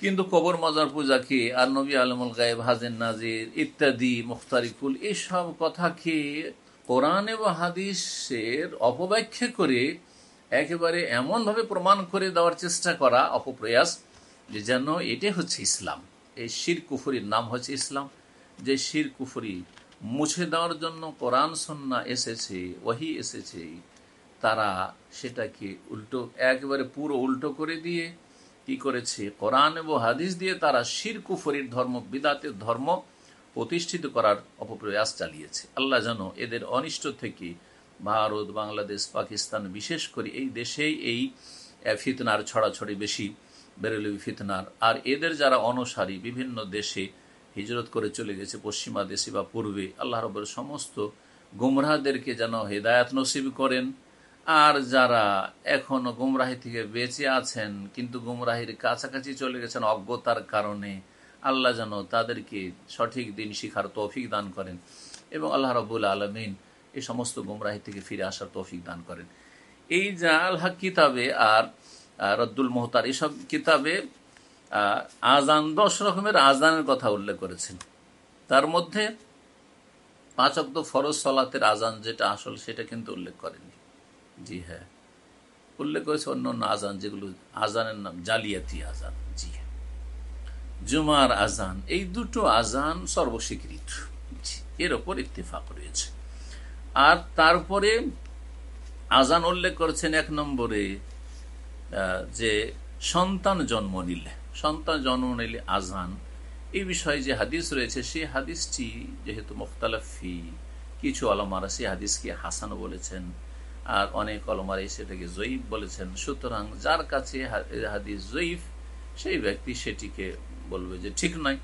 কিন্তু কবর মাজার পূজাকে আর নবী আলমুল গায়েব হাজেন নাজির, ইত্যাদি মুখতারিকুল এইসব কথাকে কোরআন এবং হাদিসের অপব্যাখ্যা করে একেবারে এমনভাবে প্রমাণ করে দেওয়ার চেষ্টা করা অপপ্রয়াস যে যেন এটাই হচ্ছে ইসলাম। এই শির কুফুরির নাম হচ্ছে ইসলাম। যে শির কুফুরি মুছে দেওয়ার জন্য কোরআন সন্না এসেছে ওহি এসেছে, তারা সেটাকে উল্টো, একেবারে পুরো উল্টো করে দিয়ে কি করেছে? কোরআন এবং হাদিস দিয়ে তারা শির কুফরির ধর্ম, বিদাতের ধর্ম প্রতিষ্ঠিত করার অপপ্রয়াস চালিয়েছে। আল্লাহ যেন এদের অনিষ্ট থেকে ভারত, বাংলাদেশ, পাকিস্তান, বিশেষ করে এই দেশেই এই ফিতনার ছড়াছড়ি বেশি, বেরেলবি ফিতনার। আর এদের যারা অনসারী, বিভিন্ন দেশে হিজরত করে চলে গেছে, পশ্চিমা দেশে বা পূর্বে, আল্লাহ রবের সমস্ত গুমরাহদেরকে যেন হেদায়াত নসিব করেন। আর যারা এখনও গুমরাহি থেকে বেঁচে আছেন, কিন্তু গুমরাহির কাছাকাছি চলে গেছেন অজ্ঞতার কারণে, আল্লাহ যেন তাদেরকে সঠিক দিন শিখার তৌফিক দান করেন। এবং আল্লাহ রবুল আলমিন এই সমস্ত গুমরাহি থেকে ফিরে আসার তৌফিক দান করেন। এই যা আল্লাহ কিতাবে আর রদ্দুল মোহতার, এসব কিতাবে আজান দশ রকমের আজানের কথা উল্লেখ করেছেন। তার মধ্যে পাঁচ অব্দ ফরজ সলাতের আজান যেটা আসল, সেটা কিন্তু উল্লেখ করেনি জি হ্যাঁ। উল্লেখ করেছে অন্য অন্য আজান যেগুলো আজানের নাম জালিয়াতি আজান জি হ্যাঁ। জুমার আজান এই দুটো আজান সর্বস্বীকৃত। এর ওপর ইত্তেফাক রয়েছে। আর তারপরে আজান উল্লেখ করেছেন এক নম্বরে যে সন্তান জন্ম নিলে, সন্তান জন্ম নিলে আজান। এই বিষয়ে যে হাদিস রয়েছে, সেই হাদিসটি যেহেতু মুখতালাফি কিছু আলমারা সেই হাদিসকে হাসান বলেছেন, আর অনেক কলমারে সেটাকে জয়ীফ বলেছেন। সুতরাং যার কাছে হাদিস জয়ীফ, সেই ব্যক্তি সেটিকে বলবে যে ঠিক নয়।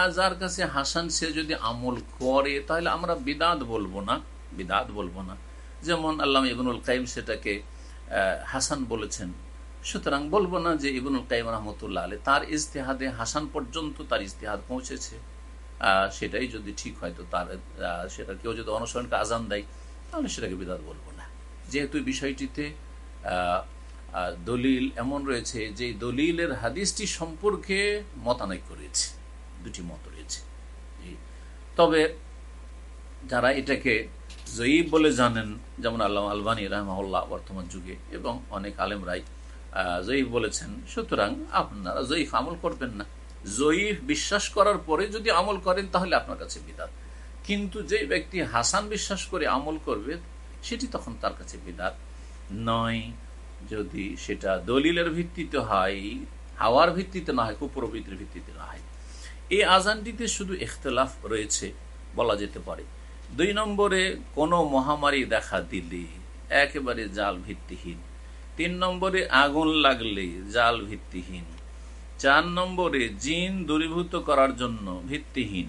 আর যার কাছে হাসান, সে যদি আমল করে, তাহলে আমরা বিদাত বলব না। বিদাত বলব না। যেমন আল্লাহ ইবনুল কাইম সেটাকে হাসান বলেছেন। সুতরাং বলব না যে ইবনুল কাইম রহমতুল্লাহ আলী তার ইজতেহাদে হাসান পর্যন্ত তার ইজতেহাদ পৌঁছেছে। সেটাই যদি ঠিক হয় তো তার সেটা কেউ যদি অনুসরণকে আজান দেয়, তাহলে সেটাকে বিদাত বলব না। যেহেতু বিষয়টিতে দলিল এমন রয়েছে যে দলিলের হাদিসটি সম্পর্কে মতানৈক্য রয়েছে। দুটি মত রয়েছে। তবে যারা এটাকে জয়ীব বলে জানেন যেমন আল্লাহ আলবানী রহমাউল্লাহ বর্তমান যুগে এবং অনেক আলেমরাই আহ, জয়ীফ বলেছেন সুতরাং আপনারা জয়ীফ আমল করবেন না। জয়ীফ বিশ্বাস করার পরে যদি আমল করেন তাহলে আপনার কাছে বিদাত। কিন্তু যে ব্যক্তি হাসান বিশ্বাস করে আমল করবে সেটি তখন তার কাছে বিদাত। নয় যদি সেটা দলিলের ভিত্তিতে হয় হাওয়ার ভিত্তিতে না হয় কুপ্রবৃত্তির ভিত্তিতে না হয়। এই আজানটিতে শুধু ইখতলাফ রয়েছে বলা যেতে পারে। দুই নম্বরে কোনো মহামারী দেখা দিলে, একেবারে জাল ভিত্তিহীন। তিন নম্বরে আগুন লাগলে জাল ভিত্তিহীন। চার নম্বরে জিন দূরীভূত করার জন্য ভিত্তিহীন।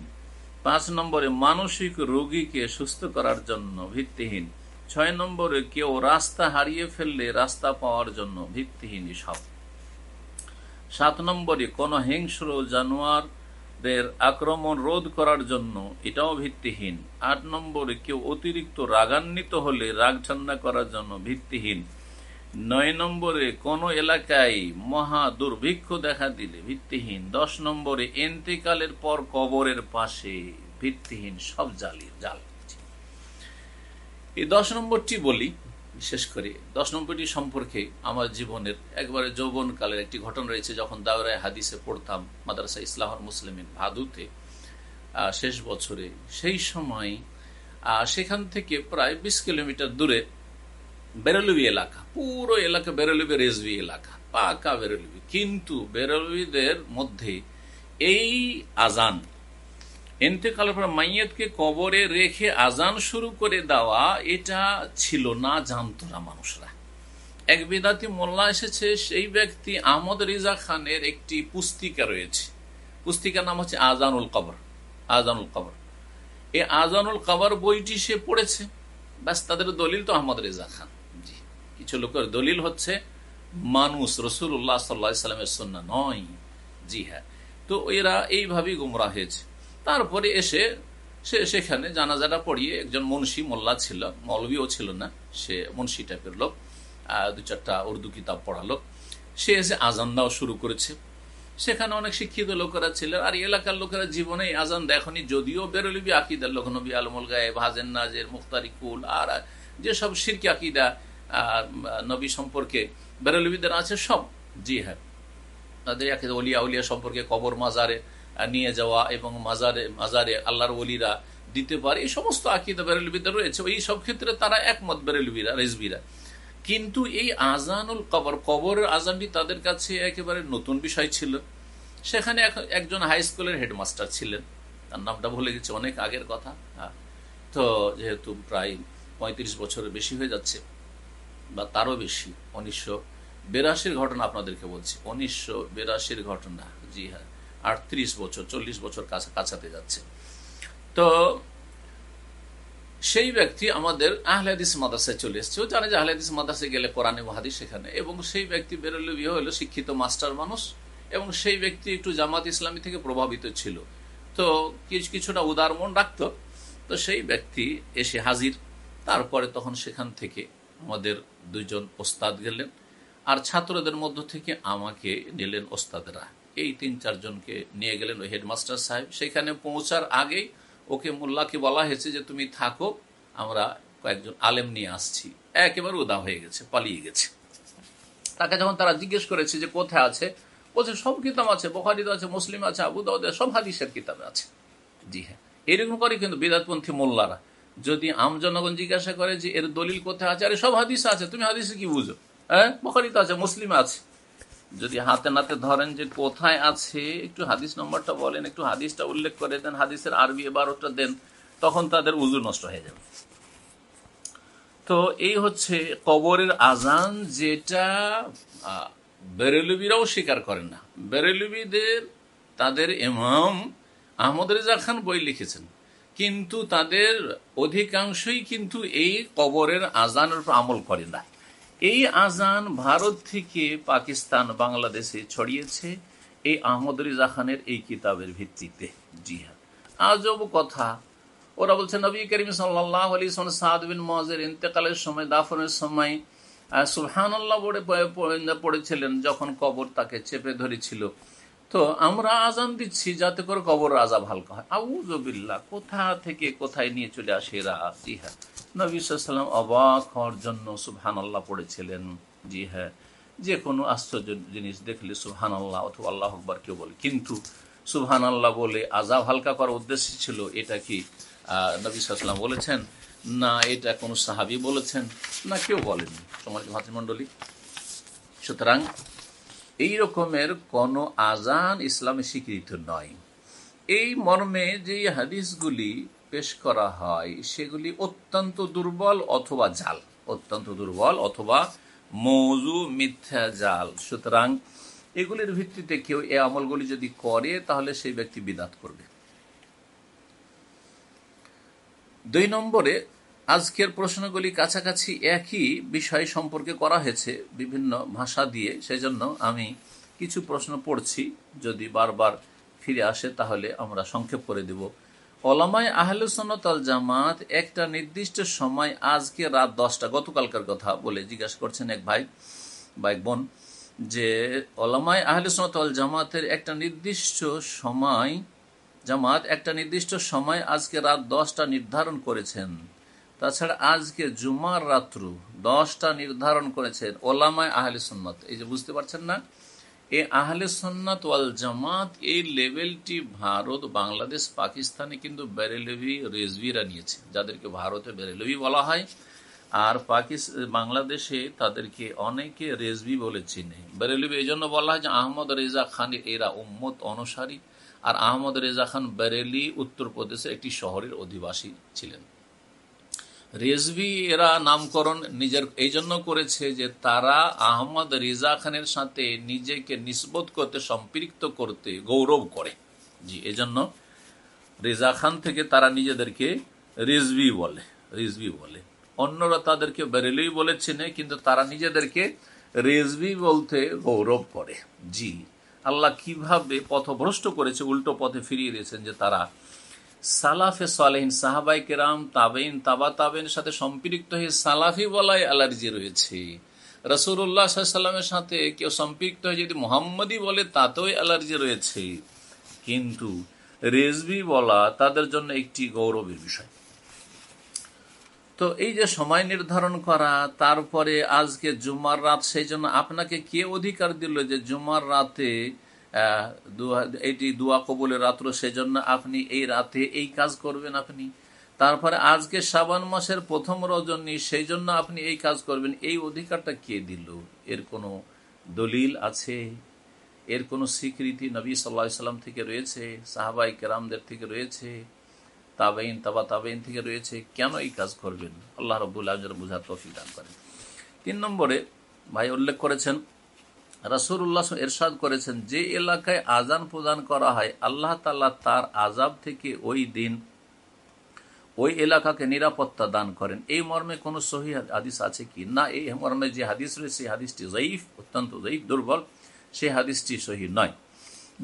পাঁচ নম্বরে মানসিক রোগীকে সুস্থ করার জন্য ভিত্তিহীন। ছয় নম্বরে কেউ রাস্তা হারিয়ে ফেললে রাস্তা পাওয়ার জন্য ভিত্তিহীন সব। সাত নম্বরে কোন হিংস্র জানোয়ারের আক্রমণ রোধ করার জন্য এটাও ভিত্তিহীন। আট নম্বরে কেউ অতিরিক্ত রাগান্বিত হলে রাগ ঠান্ডা করার জন্য ভিত্তিহীন। নয় নম্বরে কোন এলাকায় মহা দুর্ভিক্ষ দেখা দিলে ভিত্তিহীন। দশ নম্বরে এন্তেকালের পর কবরের পাশে ভিত্তিহীন সব জালি, জাল। এই দশ নম্বরটি বলি বিশেষ করে দশ নম্বরটি সম্পর্কে আমার জীবনের একবারে যৌবনকালের একটি ঘটনা রয়েছে, যখন দাওরায় হাদিসে পড়তাম মাদ্রাসা ইসলামর মুসলিমের ভাদুতে শেষ বছরে। সেই সময় সেখান থেকে প্রায় বিশ কিলোমিটার দূরে বেরলবি এলাকা, পুরো এলাকা বেরলবি রেজবি এলাকা, পাকা বেরলবি। কিন্তু বেরলবিদের মধ্যে এই আজান এন্তেকালের পর মাইয়াতকে কবরে রেখে আজান শুরু করে দেওয়া এটা ছিল না জানতো না মানুষরা। এক বিদাতি মোল্লা এসেছে, সেই ব্যক্তি আহমদ রিজা খানের একটি পুস্তিকা রয়েছে। পুস্তিকার নাম হচ্ছে আজানুল কবর আজানুল কবর। এই আজানুল কবর বইটি সে পড়েছে। ব্যাস, তাদের দলিল তো আহমদ রেজা খান। জি, কিছু লোকের দলিল হচ্ছে, মানুষ রসুল্লাহ সাল্লা সাল্লামের সন্না নয়। জি হ্যাঁ তো এরা এইভাবেই গুমরা হয়েছে। তারপরে এসে সে সেখানে জানাজাটা পড়িয়ে একজন মুন্সি মোল্লা ছিল মৌলবীও ছিল না, সে মুন্সি টাইপের লোক দু চারটা উর্দু কিতাব পড়ালো সে এসে আজান দেওয়া শুরু করেছে। সেখানে অনেক শিক্ষিত লোকেরা ছিলেন আর এলাকার লোকেরা জীবনে আজান দেখনি, যদিও বেরোলিবি আকিদার লোক, নবী আলমুল গায়ে ভাজেন নাজের মুখতারিকুল আর যেসব সিরকি আকিদা নবী সম্পর্কে বেরোলিবিদের আছে সব, জি হ্যাঁ। তাদের একে অলিয়া উলিয়া সম্পর্কে কবর মাজারে নিয়ে যাওয়া এবং মাজারে মাজারে আল্লাহর ওলিরা দিতে পারে, এই সমস্ত আকিদা বেরেলবিতে রয়েছে। এই সব ক্ষেত্রে তারা একমত বেরেলবিরা, রেজবিরা। কিন্তু এই আজানুল কবর, কবরের আজানটি তাদের কাছে একেবারে নতুন বিষয় ছিল। সেখানে এক- একজন হাই স্কুলের হেডমাস্টার ছিলেন। তার নামটা ভুলে গেছে, অনেক আগের কথা। হ্যাঁ। তো যেহেতু প্রায় পঁয়ত্রিশ বছরের বেশি হয়ে যাচ্ছে, বা তারও বেশি, উনিশশো বিরাশির ঘটনা আপনাদেরকে বলছি। উনিশশো বিরাশির ঘটনা, জি হ্যাঁ। আটত্রিশ বছর, চল্লিশ বছর কাছা কাছাতে যাচ্ছে। তো সেই ব্যক্তি আমাদের আহলাদিস মাদ্রাসায় চলে এসছে। ও জানে যে আহলাদিস মাদ্রাসায় গেলে কোরআনে মহাদিস সেখানে। এবং সেই ব্যক্তি বেরোলে বিয়ে হলো শিক্ষিত মাস্টার মানুষ। এবং সেই ব্যক্তি একটু জামাত ইসলামী থেকে প্রভাবিত ছিল। তো কিছু কিছুটা উদার মন রাখতো। তো সেই ব্যক্তি এসে হাজির। তারপরে তখন সেখান থেকে আমাদের দুইজন ওস্তাদ গেলেন। আর ছাত্রদের মধ্য থেকে আমাকে নিলেন ওস্তাদরা। এই তিন, চারজনকে নিয়ে গেলেন ওই হেডমাস্টার সাহেব। সেখানে পৌঁছার আগেই ওকে মোল্লাকে বলা হয়েছে যে, তুমি থাকো, আমরা কয়েকজন আলেম নিয়ে আসছি। একেবারে উদা হয়ে গেছে, পালিয়ে গেছে। তাকে যখন তারা জিজ্ঞেস করেছে যে, কোথায় আছে? বলছে, সব কিতাব আছে বখারিদ আছে, মুসলিম আছে, আবু সব হাদিসের কিতাবে আছে। জি হ্যাঁ এরকম করে কিন্তু বিদাতপন্থী মোল্লারা, যদি আম জনগণ জিজ্ঞাসা করে যে, এর দলিল কোথায় আছে? আরে সব হাদিস আছে, তুমি হাদিসে কি বুঝো? হ্যাঁ বখারিতে আছে, মুসলিম আছে। যদি হাতে নাতে ধরেন যে কোথায় আছে, একটু হাদিস নম্বরটা বলেন, একটু হাদিসটা উল্লেখ করে দেন, হাদিসের আরবি এবারোটা দেন, তখন তাদের উজু নষ্ট হয়ে যাবে। তো এই হচ্ছে কবরের আজান যেটা বেরেলবিরাও স্বীকার করেন না। বেরেলবিদের, তাদের এমাম আহমদ রেজা খান বই লিখেছেন। কিন্তু তাদের অধিকাংশই কিন্তু এই কবরের আজানের উপর আমল করে না। এই আজান ভারত থেকে পাকিস্তান, বাংলাদেশে ছড়িয়েছে। এই আহমদ রিজা খানের এই কিতাবের ভিত্তিতে। জি হ্যাঁ। আজব কথা। ওরা বলছে, নবী করিম সাল্লাহ আলী সাদ বিন মহাজের ইন্তেকালের সময়, দাফনের সময় পড়েছিলেন যখন কবর তাকে চেপে ধরেছিল। তো আমরা আজান দিচ্ছি যাতে করে কবর আজাব হালকা হয়। আউজবিল্লা কোথা থেকে কোথায় নিয়ে চলে আসে এরা? জি হ্যাঁ। নবী সাল্লাম অবাক হওয়ার জন্য সুবহান আল্লাহ পড়েছিলেন। জি হ্যাঁ যে কোনো আশ্চর্য জিনিস দেখলে সুবহান আল্লাহ অথবা আল্লাহ আকবর কেউ বলে। কিন্তু সুবহান আল্লাহ বলে আজাব হালকা করার উদ্দেশ্য ছিল এটা কি? নবী সাল্লাম বলেছেন, না, এটা কোনো সাহাবি বলেছেন, না কেউ বলেনি তোমার ভাতৃমণ্ডলী সুতরাং এই রকমের কোন আজান ইসলামে স্বীকৃত নয়। এই মর্মে যে হাদিসগুলি পেশ করা হয়, সেগুলি অত্যন্ত দুর্বল অথবা জাল। অত্যন্ত দুর্বল অথবা মৌজু মিথ্যা জাল। সুতরাং এগুলির ভিত্তিতে কেউ এ আমলগুলি যদি করে, তাহলে সেই ব্যক্তি বিদাত করবে। দুই নম্বরে, আজকের প্রশ্নগুলি কাছাকাছি একই বিষয় সম্পর্কে করা হয়েছে বিভিন্ন ভাষা দিয়ে। সেজন্য আমি কিছু প্রশ্ন পড়ছি। যদি বারবার ফিরে আসে, তাহলে আমরা সংক্ষেপ করে দেব। ওলামায় আহলুসনতাল জামাত একটা নির্দিষ্ট সময় আজকে রাত দশটা, গতকালকার কথা বলে জিজ্ঞাসা করছেন এক ভাই বা এক বোন যে ওলামায় আহলুসনতাল জামাতের একটা নির্দিষ্ট সময়, জামাত একটা নির্দিষ্ট সময় আজকে রাত দশটা নির্ধারণ করেছেন। তাছাড়া আজকে জুমার রাত্র দশটা নির্ধারণ করেছেন ওলামায় আহলে সন্ন্যত এই যে বুঝতে পারছেন না? এই আহলে সন্ন্যত ওয়াল জামাত এই লেভেলটি ভারত, বাংলাদেশ, পাকিস্তানে কিন্তু বেরেলভি, রেজভিরা নিয়েছে, যাদেরকে ভারতে বেরেলভি বলা হয়। আর পাকিস্তান বাংলাদেশে তাদেরকে অনেকে রেজভি বলে চিনে। বেরেলভি এই জন্য বলা হয় যে আহমদ রেজা খান এরা উম্মত অনুসারী। আর আহমদ রেজা খান বেরেলি, উত্তরপ্রদেশের একটি শহরের অধিবাসী ছিলেন। রেজভি এরা নামকরণ নিজের এই জন্য করেছে যে তারা আহমদ রেজা খানের সাথে নিজেকে নিষ্বোধ করতে, সম্পৃক্ত করতে গৌরব করে। জি, এজন্য রেজা খান থেকে তারা নিজেদেরকে রেজভি বলে রেজভি বলে। অন্যরা তাদেরকে বেরেলি বলেছেন কিন্তু তারা নিজেদেরকে রেজভি বলতে গৌরব করে। জি, আল্লাহ কীভাবে পথভ্রষ্ট করেছে, উল্টো পথে ফিরিয়ে দিয়েছেন যে তারা সালাফে সালেহিন সাহাবাই কেরাম তাবেইন তাবা তাবেন সাথে সম্পৃক্ত হয়ে সালাফি বলাই অ্যালার্জি রয়েছে। রসুল্লাহ সাল্লামের সাথে কেউ সম্পৃক্ত হয়ে যদি মোহাম্মদই বলে, তাতেও অ্যালার্জি রয়েছে। কিন্তু রেজবি বলা তাদের জন্য একটি গৌরবের বিষয়। তো এই যে সময় নির্ধারণ করা, তারপরে আজকে জুমার রাত, সেই জন্য আপনাকে কে অধিকার দিল যে জুমার রাতে এটি দুয়া কবুলের রাত্র, সেজন্য আপনি এই রাতে এই কাজ করবেন আপনি। তারপরে আজকে শ্রাবণ মাসের প্রথম রজনী সেই জন্য আপনি এই কাজ করবেন। এই অধিকারটা কে দিল? এর কোনো দলিল আছে? এর কোনো স্বীকৃতি নবী সাল্লা সাল্লাম থেকে রয়েছে? সাহাবাই কেরামদের থেকে রয়েছে? তাবেইন তাবা তাবেইন থেকে রয়েছে? কেন এই কাজ করবেন? আল্লাহ রবুল্লাহ বুঝার তফি দান করেন। তিন নম্বরে ভাই উল্লেখ করেছেন রাসুল্লাহ এরশাদ করেছেন, যে এলাকায় আজান প্রদান করা হয়, আল্লাহ তাল্লাহ তার আজাব থেকে ওই দিন ওই এলাকাকে নিরাপত্তা দান করেন। এই মর্মে কোন সহি হাদিস আছে কি? না, এই মর্মে যে হাদিস রয়েছে সেই হাদিসটি জয়ীফ অত্যন্ত জয়ীফ দুর্বল, সেই হাদিসটি সহি নয়।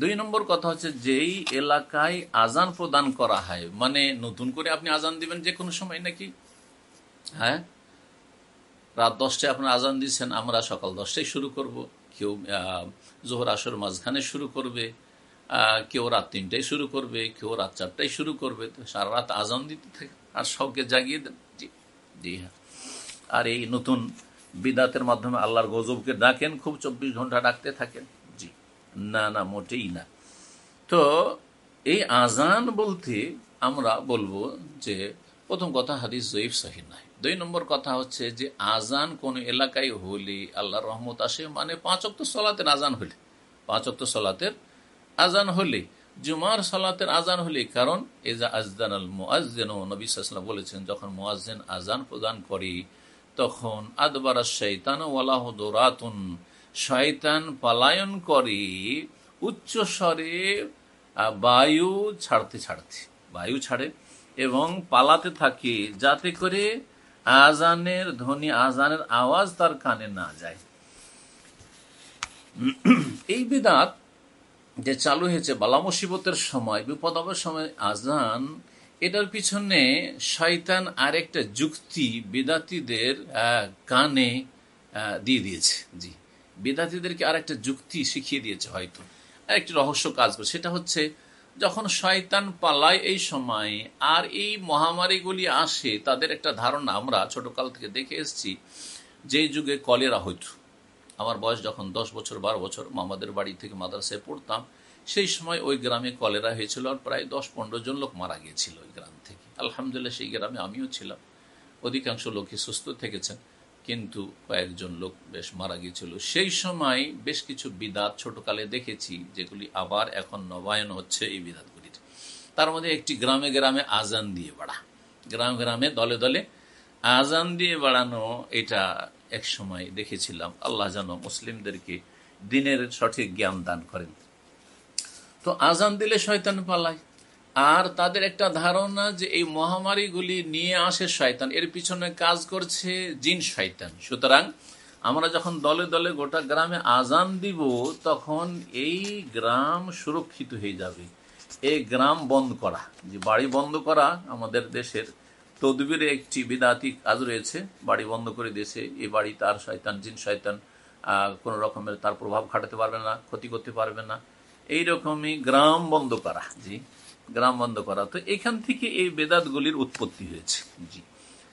দুই নম্বর কথা হচ্ছে, যেই এলাকায় আজান প্রদান করা হয় মানে নতুন করে আপনি আজান দিবেন যে কোনো সময় নাকি? হ্যাঁ? রাত দশটায় আপনার আজান দিচ্ছেন, আমরা সকাল দশটায় শুরু করব। কেউ জোহর আসর মাঝখানে শুরু করবে কেউ রাত তিনটায় শুরু করবে, কেউ রাত চারটায় শুরু করবে সারা রাত আজান দিতে থাকে, আর সবকে জাগিয়ে দেন। জি জি হ্যাঁ। আর এই নতুন বিদাতের মাধ্যমে আল্লাহর গজবকে ডাকেন, খুব চব্বিশ ঘণ্টা ডাকতে থাকেন। জি, না না, মোটেই না। তো এই আজান বলতে আমরা বলব যে প্রথম কথা হাদিস জয়ীফ সহি নয়। দুই নম্বর কথা হচ্ছে যে আজান কোন এলাকায় হলে আল্লাহর রহমত আসে মানে পাঁচ অক্ট সলাতের আজান হলে। পাঁচ অক্ট সলাতের আজান হলে, জুমার সলাতের আজান হলে, কারণ এজা আজদান আল মোয়াজেন নবী বলেছেন, যখন মোয়াজেন আজান প্রদান করে, তখন আদবার শৈতান ওয়ালাহ দোরাতুন, শয়তান পালায়ন করে উচ্চ স্বরে বায়ু ছাড়তে ছাড়তে, বায়ু ছাড়ে এবং পালাতে থাকে, যাতে করে আজানের ধ্বনি, আজানের আওয়াজ তার কানে না যায়। এই বিদাত যে চালু হয়েছে বালা মুসিবতের সময় বিপদ সময় আজান, এটার পিছনে শয়তান আরেকটা যুক্তি বেদাতিদের কানে দিয়ে দিয়েছে। জি, বেদাতিদেরকে আরেকটা যুক্তি শিখিয়ে দিয়েছে হয়তো। আরেকটি রহস্য কাজ করে, সেটা হচ্ছে যখন শয়তান পালায় এই সময়, আর এই মহামারীগুলি আসে, তাদের একটা ধারণা আমরা ছোটকাল থেকে দেখে এসেছি যে যুগে কলেরা হইত। আমার বয়স যখন দশ বছর, বারো বছর মামাদের বাড়ি থেকে মাদ্রাসায় পড়তাম, সেই সময় ওই গ্রামে কলেরা হয়েছিল আর প্রায় দশ পনেরো জন লোক মারা গিয়েছিল ওই গ্রাম থেকে। আলহামদুলিল্লাহ সেই গ্রামে আমিও ছিলাম। অধিকাংশ লোকই সুস্থ থেকেছেন। কিন্তু কয়েকজন লোক বেশ মারা গিয়েছিল। সেই সময় বেশ কিছু বিদাত ছোটকালে দেখেছি, যেগুলি আবার এখন নবায়ন হচ্ছে এই বিদাতগুলির তার মধ্যে একটি গ্রামে গ্রামে আজান দিয়ে বাড়া। গ্রাম গ্রামে, দলে দলে আজান দিয়ে বাড়ানো এটা এক সময় দেখেছিলাম। আল্লাহ যেন মুসলিমদেরকে দিনের সঠিক জ্ঞান দান করেন। তো আজান দিলে শয়তান পালায়। আর তাদের একটা ধারণা যে এই মহামারীগুলি নিয়ে আসে শয়তান, এর পিছনে কাজ করছে জিন শয়তান। সুতরাং আমরা যখন দলে দলে গোটা গ্রামে আজান দিব, তখন এই গ্রাম সুরক্ষিত হয়ে যাবে। এই গ্রাম বন্ধ করা, যে বাড়ি বন্ধ করা আমাদের দেশের তদবিরে একটি বিদাতি কাজ রয়েছে। বাড়ি বন্ধ করে দিয়েছে, এই বাড়ি তার শয়তান, জিন শয়তান কোনো রকমের তার প্রভাব খাটাতে পারবে না, ক্ষতি করতে পারবে না। এই রকমই গ্রাম বন্ধ করা, জি। গ্রাম বন্ধ করা। তো এখান থেকে এই বেদাতগুলির উৎপত্তি হয়েছে। জি।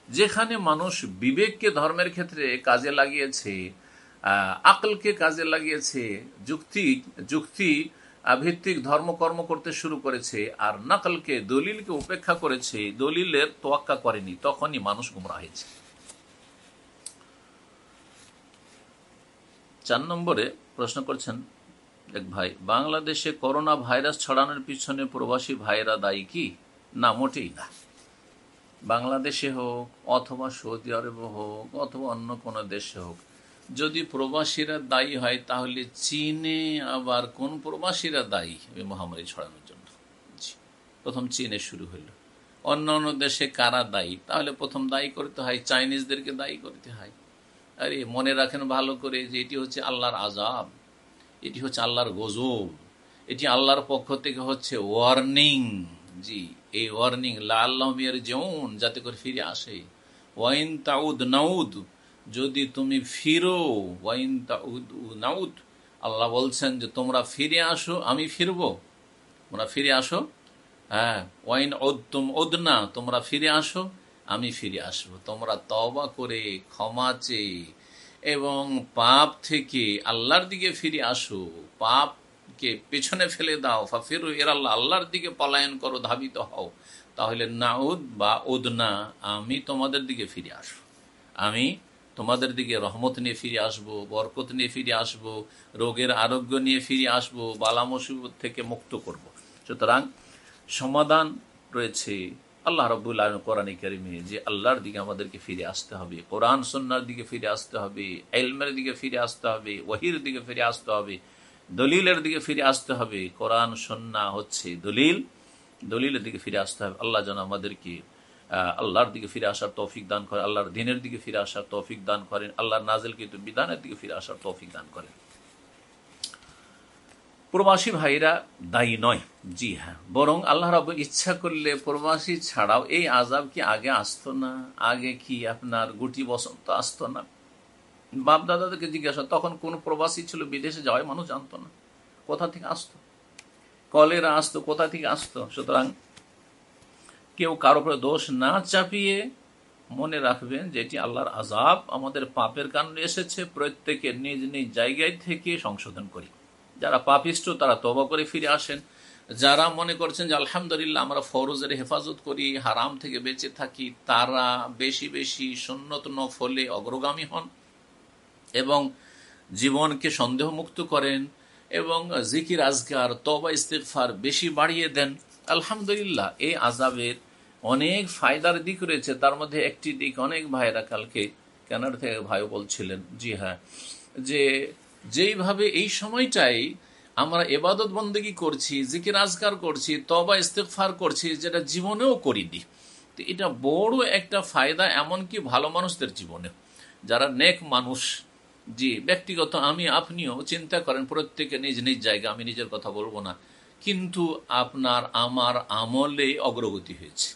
যেখানে মানুষ বিবেককে ধর্মের ক্ষেত্রে কাজে লাগিয়েছে আকলকে কাজে লাগিয়েছে যুক্তি যুক্তি ভিত্তিক ধর্মকর্ম করতে শুরু করেছে আর নকলকে দলিলকে উপেক্ষা করেছে দলিলের তোয়াক্কা করেনি তখনই মানুষ গুমরা হয়েছে। চার নম্বরে প্রশ্ন করছেন এক ভাই, বাংলাদেশে করোনা ভাইরাস ছড়ানোর পিছনে প্রবাসী ভাইরা দায়ী কি? না, মোটেই না। বাংলাদেশে হোক, অথবা সৌদি আরবে হোক, অথবা অন্য কোনো দেশে হোক, যদি প্রবাসীরা দায়ী হয়, তাহলে চীনে আবার কোন প্রবাসীরা দায়ী ওই মহামারী ছড়ানোর জন্য? প্রথম চীনে শুরু হলো অন্য অন্য দেশে কারা দায়ী? তাহলে প্রথম দায়ী করতে হয়, চাইনিজদেরকে দায়ী করতে হয়। আরে মনে রাখেন ভালো করে যে এটি হচ্ছে আল্লাহর আজাব এটি হচ্ছে আল্লাহর গজব। এটি আল্লাহর পক্ষ থেকে হচ্ছে ওয়ার্নিং জি, এই ওয়ার্নিং লা আল্লাহ মিয়ার যেমন যাতে করে ফিরে আসে। ওয়াইন তাউদ নাউদ, যদি তুমি ফিরো, ওয়াইন তাউদ নাউদ। আল্লাহ বলছেন যে, তোমরা ফিরে আসো, আমি ফিরবো। তোমরা ফিরে আসো হ্যাঁ। ওয়াইন ওদ তুম ওদ না তোমরা ফিরে আসো, আমি ফিরে আসব। তোমরা তবা করে ক্ষমা চেয়ে এবং পাপ থেকে আল্লাহর দিকে ফিরে আসো। পাপকে পেছনে ফেলে দাও। ফাফির এর আল্লাহ আল্লাহর দিকে পলায়ন করো, ধাবিত হও। তাহলে নাউদ বা ওদনা আমি তোমাদের দিকে ফিরে আসব। আমি তোমাদের দিকে রহমত নিয়ে ফিরে আসব, বরকত নিয়ে ফিরে আসব, রোগের আরোগ্য নিয়ে ফিরে আসব, বালা মুসিবত থেকে মুক্ত করব। সুতরাং সমাধান রয়েছে। আল্লাহ রব্বুল আলম করিমে যে আল্লাহর দিকে আমাদেরকে ফিরে আসতে হবে, কোরআন সন্ন্যার দিকে ফিরে আসতে হবে এলমের দিকে ফিরে আসতে হবে ওহির দিকে ফিরে আসতে হবে, দলিলের দিকে ফিরে আসতে হবে, কোরআন সন্না হচ্ছে দলিল, দলিলের দিকে ফিরে আসতে হবে। আল্লাহ যেন আমাদেরকে আল্লাহর দিকে ফিরে আসার তৌফিক দান করেন, আল্লাহর দিনের দিকে ফিরে আসার তৌফিক দান করেন, আল্লাহর নাজেল কিন্তু বিধানের দিকে ফিরে আসার তৌফিক দান করেন। প্রবাসী ভাইরা দায়ী নয়। জি হ্যাঁ। বরং আল্লাহ রব ইচ্ছা করলে প্রবাসী ছাড়াও এই আজাব কি আগে আসতো না? আগে কি আপনার গুটি বসন্ত আসতো না? বাপ দাদাদেরকে জিজ্ঞাসা, তখন কোন প্রবাসী ছিল বিদেশে যাওয়ায় মানুষ জানতো না। কোথা থেকে আসতো? কলেরা আসতো, কোথা থেকে আসতো? সুতরাং কেউ কারও উপরে দোষ না চাপিয়ে মনে রাখবেন যে এটি আল্লাহর আজাব আমাদের পাপের কারণে এসেছে। প্রত্যেকে নিজ নিজ জায়গায় থেকে সংশোধন করি। যারা পাপিষ্ট, তারা তবা করে ফিরে আসেন। যারা মনে করছেন যে, আলহামদুলিল্লাহ, আমরা ফরজের হেফাজত করি, হারাম থেকে বেঁচে থাকি তারা বেশি বেশি সুন্নত ফলে অগ্রগামী হন এবং জীবনকে সন্দেহমুক্ত করেন এবং জিকির আজগার তবা ইস্তেকফার বেশি বাড়িয়ে দেন। আলহামদুলিল্লাহ, এই আজাবের অনেক ফায়দার দিক রয়েছে। তার মধ্যে একটি দিক অনেক ভাইরা কালকে কেনার থেকে ভাই বলছিলেন, জি হ্যাঁ যে যেইভাবে এই সময়টাই আমরা এবাদত বন্দেগী করছি, জিকির আজকার করছি তবা ইস্তেকফার করছি, যেটা জীবনেও করিনি। তো এটা বড় একটা ফায়দা, এমনকি ভালো মানুষদের জীবনে। যারা নেক মানুষ, জি, ব্যক্তিগত আমি, আপনিও চিন্তা করেন, প্রত্যেকে নিজ নিজ জায়গা, আমি নিজের কথা বলব না। কিন্তু আপনার, আমার আমলে অগ্রগতি হয়েছে।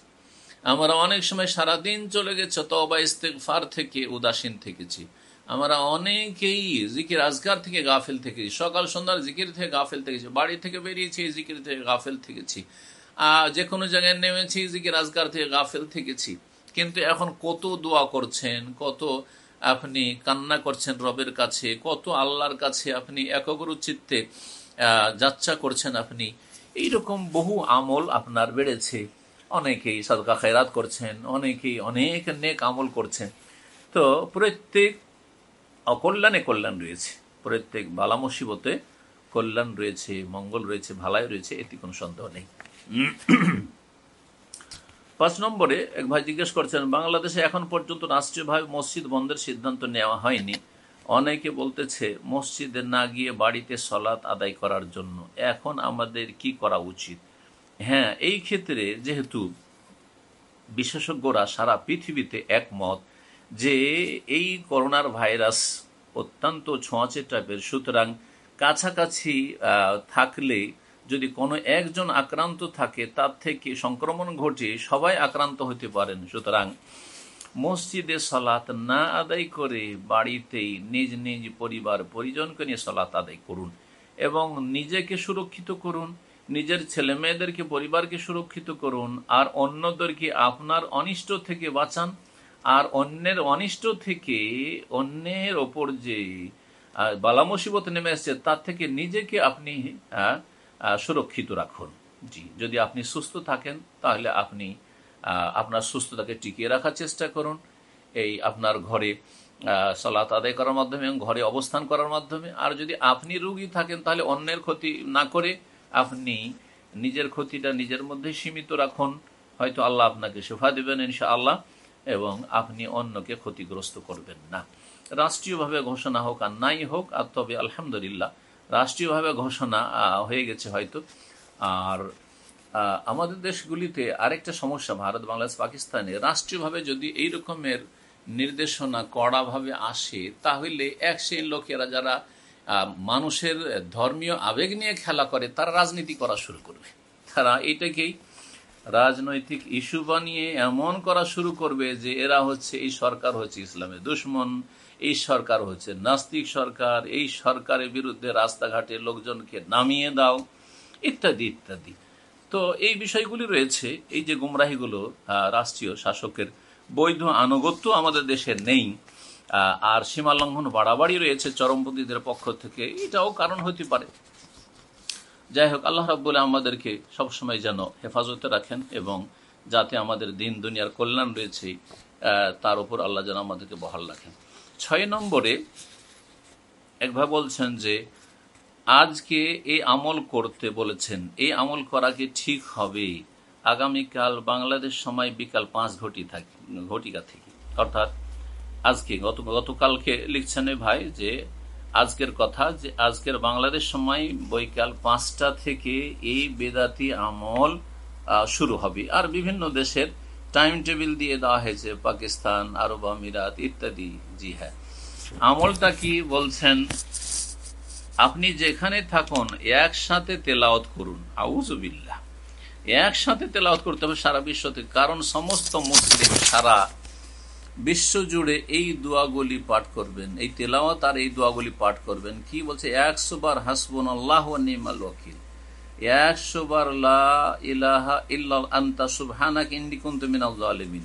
আমরা অনেক সময় সারাদিন চলে গেছে তবা ইস্তেকফার থেকে, উদাসীন থেকেছি। আমরা অনেকেই জিকির আজগার থেকে গাফেল থেকেছি। সকাল সন্ধ্যার জিকির থেকে গাফেল থেকেছি। বাড়ি থেকে বেরিয়েছি, জিকির থেকে গাফেল থেকেছি। যে কোনো জায়গায় নেমেছি, জিকির আজগার থেকে গাফেল থেকেছি। কিন্তু এখন কত দোয়া করছেন, কত আপনি কান্না করছেন রবের কাছে, কত আল্লাহর কাছে আপনি একগ্র চিত্তে যাত্রা করছেন আপনি। এইরকম বহু আমল আপনার বেড়েছে। অনেকেই সদকা খায়রাত করছেন, অনেকেই অনেক নেক আমল করছেন। তো প্রত্যেক অকল্যাণে কল্যাণ রয়েছে। প্রত্যেক বালা মুসিবতে কল্যাণ রয়েছে, মঙ্গল রয়েছে, ভালাই রয়েছে, এটি কোনো সন্দেহ নেই। পাঁচ নম্বরে এক ভাই জিজ্ঞেস করছেন, বাংলাদেশে এখন পর্যন্ত রাষ্ট্রীয়ভাবে মসজিদ বন্ধের সিদ্ধান্ত নেওয়া হয়নি। অনেকে বলতেছে, মসজিদে না গিয়ে বাড়িতে সলাৎ আদায় করার জন্য। এখন আমাদের কি করা উচিত? হ্যাঁ এই ক্ষেত্রে যেহেতু বিশেষজ্ঞরা সারা পৃথিবীতে একমত যে এই করোনার ভাইরাস অত্যন্ত ছোঁয়াচে টাইপের। সুতরাং কাছাকাছি থাকলে যদি কোনো একজন আক্রান্ত থাকে, তার থেকে সংক্রমণ ঘটে সবাই আক্রান্ত হতে পারেন। সুতরাং মসজিদে সলাৎ না আদায় করে বাড়িতেই নিজ নিজ পরিবার পরিজনকে নিয়ে সলাৎ আদায় করুন এবং নিজেকে সুরক্ষিত করুন, নিজের ছেলে মেয়েদেরকে পরিবারকে সুরক্ষিত করুন, আর অন্যদেরকে আপনার অনিষ্ট থেকে বাঁচান। আর অন্যের অনিষ্ট থেকে অন্যের ওপর যে বালা মুসিবত নেমে এসছে তার থেকে নিজেকে আপনি সুরক্ষিত রাখুন। জি, যদি আপনি সুস্থ থাকেন, তাহলে আপনি আপনার সুস্থতাকে টিকিয়ে রাখার চেষ্টা করুন। এই আপনার ঘরে সলাত আদায় করার মাধ্যমে এবং ঘরে অবস্থান করার মাধ্যমে। আর যদি আপনি রুগী থাকেন, তাহলে অন্যের ক্ষতি না করে আপনি নিজের ক্ষতিটা নিজের মধ্যে সীমিত রাখুন। হয়তো আল্লাহ আপনাকে শেফা দেবেন ইনশা আল্লাহ এবং আপনি অন্যকে ক্ষতিগ্রস্ত করবেন না। রাষ্ট্রীয়ভাবে ঘোষণা হোক আর নাই হোক, আর তবে আলহামদুলিল্লাহ, রাষ্ট্রীয়ভাবে ঘোষণা হয়ে গেছে হয়তো। আর আমাদের দেশগুলিতে আরেকটা সমস্যা, ভারত, বাংলাদেশ, পাকিস্তানে রাষ্ট্রীয়ভাবে যদি এই রকমের নির্দেশনা কড়াভাবে আসে, তাহলে এক সেই লোকেরা যারা মানুষের ধর্মীয় আবেগ নিয়ে খেলা করে, তারা রাজনীতি করা শুরু করবে। তারা এটাকেই রাজনৈতিক ইস্যু বানিয়ে এমন করা শুরু করবে যে এরা হচ্ছে এই সরকার হচ্ছে ইসলামের দুশ্মন, এই সরকার হচ্ছে নাস্তিক সরকার, এই সরকারের বিরুদ্ধে রাস্তাঘাটে লোকজনকে নামিয়ে দাও, ইত্যাদি ইত্যাদি। তো এই বিষয়গুলি রয়েছে। এই যে গুমরাহিগুলো রাষ্ট্রীয় শাসকের বৈধ আনুগত্য আমাদের দেশে নেই আর সীমা লঙ্ঘন বাড়াবাড়ি রয়েছে চরমপন্থীদের পক্ষ থেকে। এটাও কারণ হতে পারে। যাই হোক আল্লাহ রাবুল্লাহ আমাদেরকে সবসময় যেন হেফাজতে রাখেন এবং যাতে আমাদের দিন দুনিয়ার কল্যাণ রয়েছে তার উপর আল্লাহ যেন আমাদেরকে বহাল রাখেন। ছয় নম্বরে একভাবে বলছেন যে, আজকে এই আমল করতে বলেছেন, এই আমল করা কি ঠিক হবে? আগামীকাল বাংলাদেশ সময় বিকাল পাঁচ ঘটি থাকি, ঘটিকা থেকে। অর্থাৎ আজকে গত, গতকালকে লিখছেন ভাই যে আজকের কথা যে আজকের বাংলাদেশ সময় বৈকাল পাঁচটা থেকে এই বেদাতি আমল শুরু হবে। আর বিভিন্ন দেশের টাইম টেবিল দিয়ে দেওয়া হয়েছে, পাকিস্তান, আরব আমিরাত ইত্যাদি। জি হ্যাঁ। আমলটা কি বলছেন? আপনি যেখানে থাকুন, একসাথে তেলাওত করুন। আউজবিল্লা একসাথে তেলাওত করতে হবে সারা বিশ্বতে, কারণ সমস্ত মুসলিম সারা বিশ্ব জুড়ে এই দোয়াগুলি পাঠ করবেন, এই তেলাওয়াত আর এই দোয়াগুলি পাঠ করবেন। কি বলছে? একশো বার হাসবন আল্লাহ নিমাল ওয়াকিল। একশো বার ইলাহা ইল্লা আন্তা সুবহানাক ইন্দি কুনতু মিনাল জালিমিন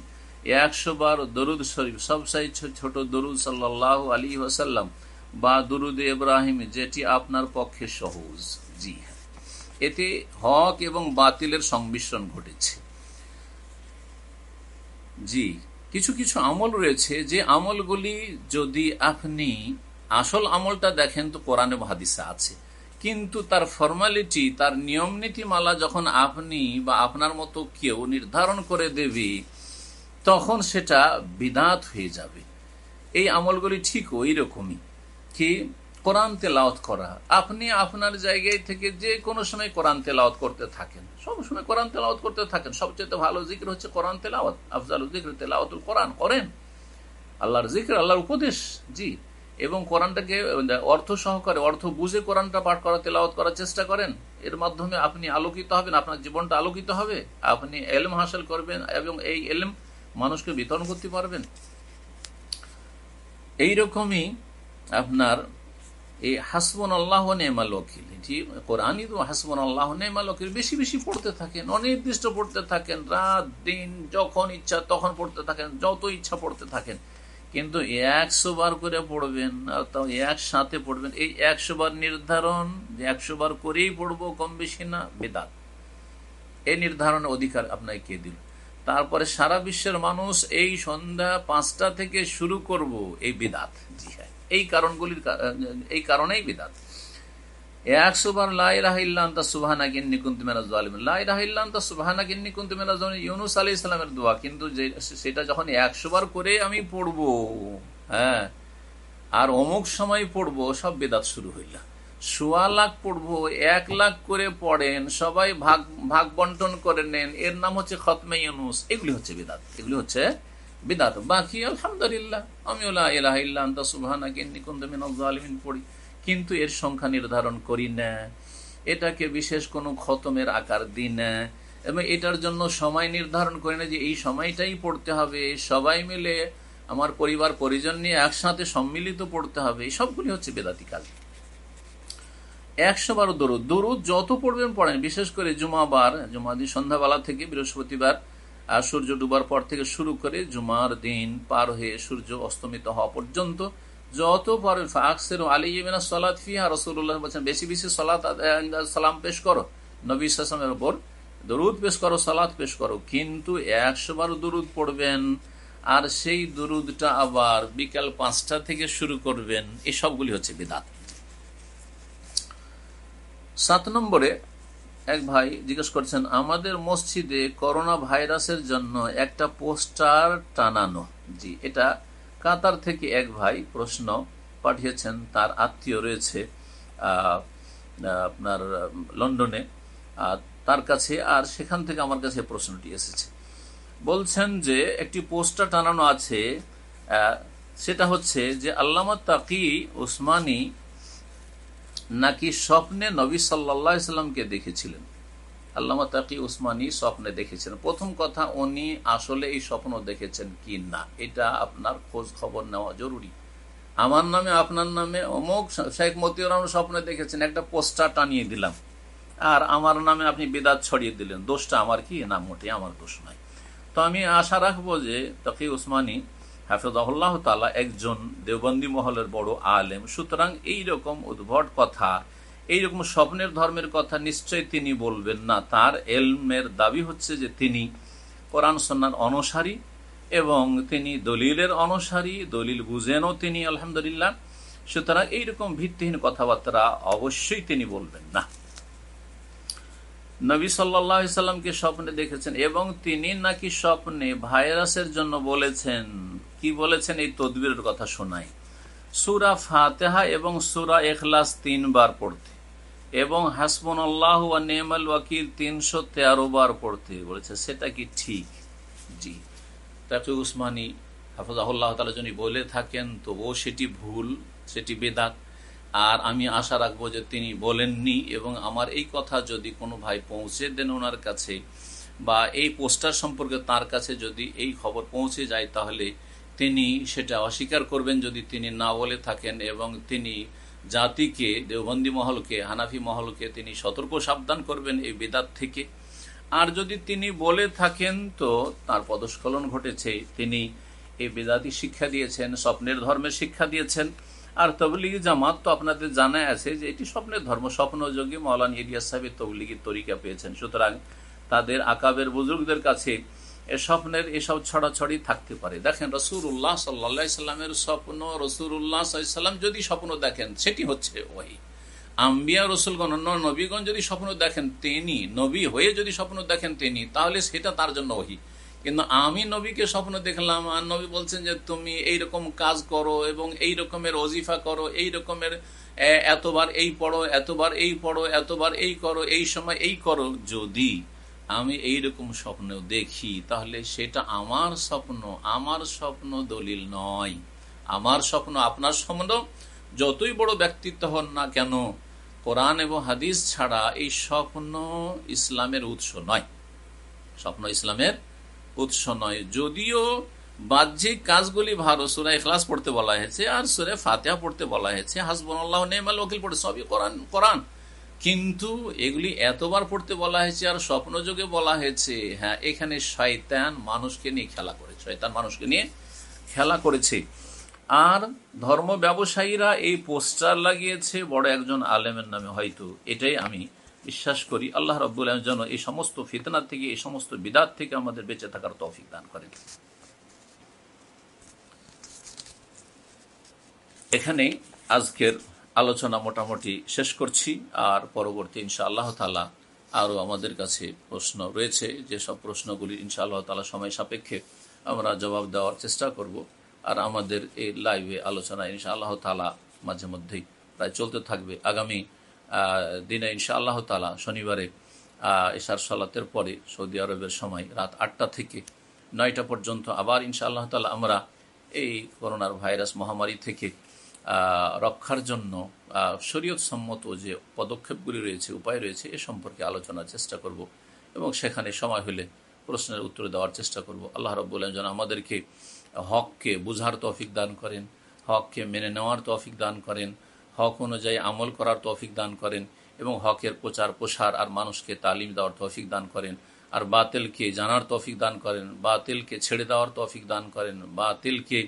একশো বার দরুদ শরীফ সবসাই ছোট দরুদ সাল্লাহ আলী ওয়াসাল্লাম বা দরুদ ইব্রাহিম, যেটি আপনার পক্ষে সহজ। জি হ্যাঁ। এতে হক এবং বাতিলের সংমিশ্রণ ঘটেছে। জি। কিছু কিছু আমল রয়েছে যে আমলগুলি যদি আপনি আসল আমলটা দেখেন তো কোরআনে হাদিসে আছে। কিন্তু তার ফর্মালিটি তার নিয়ম নীতিমালা যখন আপনি বা আপনার মতো কেউ নির্ধারণ করে দেবে, তখন সেটা বিদাত হয়ে যাবে। এই আমলগুলি ঠিক ওই রকমই কি কোরআন তেলাওত করা। আপনি আপনার জায়গায় থেকে যে কোনো সময় কোরআন তেলাওত করতে থাকেন। সব সময় কোরআন তেলাওত করতে থাকেন। সবচেয়ে ভালো জিক্র হচ্ছে কোরআন তেলাওয়াত, আফজাল জিক্র, তেলাওয়াতুল কোরআন করেন। আল্লাহর জিক্র, আল্লাহর উপদেশ, জি। এবং কোরআনটাকে অর্থ সহকারে, অর্থ বুঝে কোরআনটা পাঠ করা তেলাওয়াত করার চেষ্টা করেন। এর মাধ্যমে আপনি আলোকিত হবেন, আপনার জীবনটা আলোকিত হবে, আপনি এলম হাসিল করবেন এবং এই এলম মানুষকে বিতরণ করতে পারবেন। এইরকমই আপনার এই হাসবন আল্লাহ নেমাল ওকিল। এটি কোরআনই তো হাসবন আল্লাহ নেমাল ওকিল বেশি বেশি পড়তে থাকেন, অনির্দিষ্ট পড়তে থাকেন, রাত, দিন, যখন ইচ্ছা তখন পড়তে থাকেন, যত ইচ্ছা পড়তে থাকেন। কিন্তু একশো বার করে পড়বেন আর তাও একসাথে পড়বেন, এই একশো বার নির্ধারণ যে একশো বার করেই পড়ব কম বেশি না, বেদাত। এই নির্ধারণের অধিকার আপনাকে কে দিল? তারপরে সারা বিশ্বের মানুষ এই সন্ধ্যা পাঁচটা থেকে শুরু করব, এই বেদাত। জি হ্যাঁ। এই কারণগুলির এই কারণেই বিদাত। একশো বার লাই রাহিল্লান্তা সুবাহানা কিন্নি কুন্তি মেরাজ লাই রাহিল্লান্তা সুবাহানা কিন্নি কুন্তি দোয়া, কিন্তু সেটা যখন করে আমি পড়ব হ্যাঁ আর অমুক সময় পড়ব, সব বেদাত শুরু হইল। সোয়া লাখ পড়ব, এক লাখ করে পড়েন, সবাই ভাগ ভাগ বন্টন করে নেন। এর নাম হচ্ছে খতমে ইউনুস। এগুলি হচ্ছে বেদাত। এগুলি হচ্ছে বিদাত বাকি আলহামদুলিল্লাহ। আমি পড়ি। কিন্তু এর সংখ্যা নির্ধারণ করি না। এটাকে বিশেষ কোনো খতমের আকার দিই না। এবং এটার জন্য সময় নির্ধারণ করি না যে এই সময়টাই পড়তে হবে। সবাই মিলে আমার পরিবার, পরিজন নিয়ে একসাথে সম্মিলিত পড়তে হবে। এই সবগুলি হচ্ছে বেদাতি কাজ। একশো বারো দরুদ। দরুদ যত পড়বেন পড়েন। বিশেষ করে জুমাবার জুমা দিন সন্ধ্যাবেলা থেকে বৃহস্পতিবার সূর্য ডুবার পর থেকে শুরু করে জুমার দিন পার হয়ে সূর্য অস্তমিত হওয়া পর্যন্ত যত পরে আকসের আলী ইমিনা সলাদ ফিহা রসুল্লাহ বলছেন বেশি বেশি সলাদ সালাম পেশ করো। নবী সালামের উপর দরুদ পেশ করো সালাদ পেশ করো। কিন্তু একশো বার দরুদ পড়বেন আর সেই দরুদটা আবার বিকাল পাঁচটা থেকে শুরু করবেন। এই সবগুলি হচ্ছে বিদাত। সাত নম্বরে এক ভাই জিজ্ঞেস করছেন, আমাদের মসজিদে করোনা ভাইরাসের জন্য একটা পোস্টার টানানো? জি, এটা কাতার থেকে এক ভাই প্রশ্ন পাঠিয়েছেন, তার আত্মীয় রয়েছে আপনার, লন্ডনে তার কাছে, আর সেখান থেকে আমার কাছে প্রশ্নটি এসেছে। বলছেন যে, একটি পোস্টার টানানো আছে সেটা হচ্ছে যে, আল্লামা তাকি ওসমানী নাকি স্বপ্নে নবী সাল্লা দেখেছিলেন? আল্লামা তাকি উসমানী স্বপ্নে দেখেছেন। প্রথম কথা, উনি আসলে এই স্বপ্ন দেখেছেন কি না, এটা আপনার খোঁজ খবর নেওয়া জরুরি। আমার নামে, আপনার নামে, অমুক শেখ মতিউর রহমান স্বপ্নে দেখেছেন, একটা পোস্টার টানিয়ে দিলাম। আর আমার নামে আপনি বেদাত ছড়িয়ে দিলেন। দোষটা আমার কি? না মোটে আমার দোষ নয় তো আমি আশা রাখব যে তকি উসমানী হাফিজাহুল্লাহ তালা একজন দেওবন্দি মহলের বড় আলেম। সুতরাং এইরকম উদ্ভট কথা, এইরকম স্বপ্নের ধর্মের কথা নিশ্চয় তিনি বলবেন না। তার এলমের দাবি হচ্ছে যে তিনি কোরআন সন্ন্যার অনুসারী এবং তিনি দলিলের অনুসারী, দলিল বুঝেনও তিনি, আলহামদুলিল্লাহ। সুতরাং এইরকম ভিত্তিহীন কথাবার্তা অবশ্যই তিনি বলবেন না। নবী সাল্লামকে স্বপ্নে দেখেছেন এবং তিনি নাকি স্বপ্নে ভাইরাসের জন্য বলেছেন। কি বলেছেন এই তদবিরের কথা শোনাই। সুরা ফাতেহা এবং সুরা এখলাস তিনবার পড়তে এবং হাসমন আল্লাহ নেমাল ওয়াকিল তিনশো তেরো বার পড়তে বলেছে। সেটা কি ঠিক? জি। তাকে উসমানী হাফজাহুল্লাহ তালা যদি বলে থাকেন তো ও সেটি ভুল, সেটি বেদাত। আর আমি আশা রাখব যে তিনি বলেননি এবং আমার এই কথা যদি কোনো ভাই পৌঁছে দেন ওনার কাছে বা এই পোস্টার সম্পর্কে তার কাছে যদি এই খবর পৌঁছে যায়, তাহলে তিনি সেটা অস্বীকার করবেন যদি তিনি না বলে থাকেন এবং তিনি জাতিকে, দেওবন্দি মহলকে, হানাফি মহলকে তিনি সতর্ক সাবধান করবেন এই বেদাত থেকে। আর যদি তিনি বলে থাকেন তো তার পদস্খলন ঘটেছে। তিনি এই বেদাতি শিক্ষা দিয়েছেন, স্বপ্নের ধর্মের শিক্ষা দিয়েছেন। আর তবলিগি জামাত তো আপনাদের জানা আছে যে এটি স্বপ্নের ধর্ম। স্বপ্নযোগী মৌলান ইলিয়াস সাহেবের তবলিগির তরিকা পেয়েছেন। সুতরাং তাদের আকাবের বুজুর্গদের কাছে স্বপ্নের এসব ছড়াছড়ি থাকতে পারে। দেখেন রসুল্লাহ সাল্লা স্বপ্ন রসুল্লাহ সাল্লাম যদি স্বপ্ন দেখেন, সেটি হচ্ছে ওই আম্বিয়া রসুলগণ, অন্য নবীগণ যদি স্বপ্ন দেখেন, তিনি নবী হয়ে যদি স্বপ্ন দেখেন তিনি, তাহলে সেটা তার জন্য ওহি। কিন্তু আমি নবীকে স্বপ্ন দেখলাম, আর নবী বলছেন যে, তুমি এই রকম কাজ করো এবং এই রকমের অজিফা করো এই রকমের এতবার এই পড়ো, এতবার এই পড়ো, এতবার এই করো, এই সময় এই করো। যদি আমি এই রকম স্বপ্ন দেখি, তাহলে সেটা আমার স্বপ্ন আমার স্বপ্ন দলিল নয়। আমার স্বপ্ন আপনার স্বপ্ন, যতই বড় ব্যক্তিত্ব হন না কেন, কোরআন এবং হাদিস ছাড়া এই স্বপ্ন ইসলামের উৎস নয়। স্বপ্ন ইসলামের উৎস নয়। যদিও বাহ্যিক কাজগুলি ভালো, সুরা ইখলাস পড়তে বলা হয়েছে আর সুরে ফাতেহা পড়তে বলা হয়েছে। হাসবুল্লাহ নেমাল ওকিল পড়ে, সবই কোরআন কোরআন। কিন্তু এগুলি এতবার পড়তে বলা হয়েছে আর স্বপ্ন যোগে বলা হয়েছে হ্যাঁ এখানে শয়তান মানুষকে নিয়ে খেলা করে, শয়তান মানুষকে নিয়ে খেলা করেছে। আর ধর্ম ব্যবসায়ীরা এই পোস্টার লাগিয়েছে, বড় একজন আলেমের নামে হয়তো এটাই আমি বিশ্বাস করি। আল্লাহ রব্বুল যেন এই সমস্ত ফিতনার থেকে, এই সমস্ত বিদাত থেকে আমাদের বেঁচে থাকার তৌফিক দান করেন। এখানে আজকের আলোচনা মোটামুটি শেষ করছি, আর পরবর্তী ইনশা আল্লাহ তালা আরও আমাদের কাছে প্রশ্ন রয়েছে। যেসব প্রশ্নগুলি ইনশা আল্লাহ তালা সময় সাপেক্ষে আমরা জবাব দেওয়ার চেষ্টা করব। আর আমাদের এই লাইভে আলোচনা ইনশা আল্লাহ তালা মাঝে মধ্যেই প্রায় চলতে থাকবে। আগামী দিনে ইনশা আল্লাহ তালা শনিবারে এশার সালাতের পরে সৌদি আরবের সময় রাত আটটা থেকে নয়টা পর্যন্ত আবার ইনশা আল্লাহ তালা আমরা এই করোনার ভাইরাস মহামারী থেকে রক্ষার জন্য শরীয়ত সম্মত যে পদক্ষেপগুলি রয়েছে, উপায় রয়েছে, এ সম্পর্কে আলোচনার চেষ্টা করব এবং সেখানে সময় হলে প্রশ্নের উত্তর দেওয়ার চেষ্টা করব। আল্লাহ রব্বুল্লাহ যেন আমাদেরকে হককে বুঝার তৌফিক দান করেন, হককে মেনে নেওয়ার তৌফিক দান করেন, হক অনুযায়ী আমল করার তৌফিক দান করেন এবং হকের প্রচার, প্রসার আর মানুষকে তালিম দেওয়ার তৌফিক দান করেন। আর বাতিলকে জানার তৌফিক দান করেন, বাতিলকে ছেড়ে দেওয়ার তৌফিক দান করেন, বাতিলকে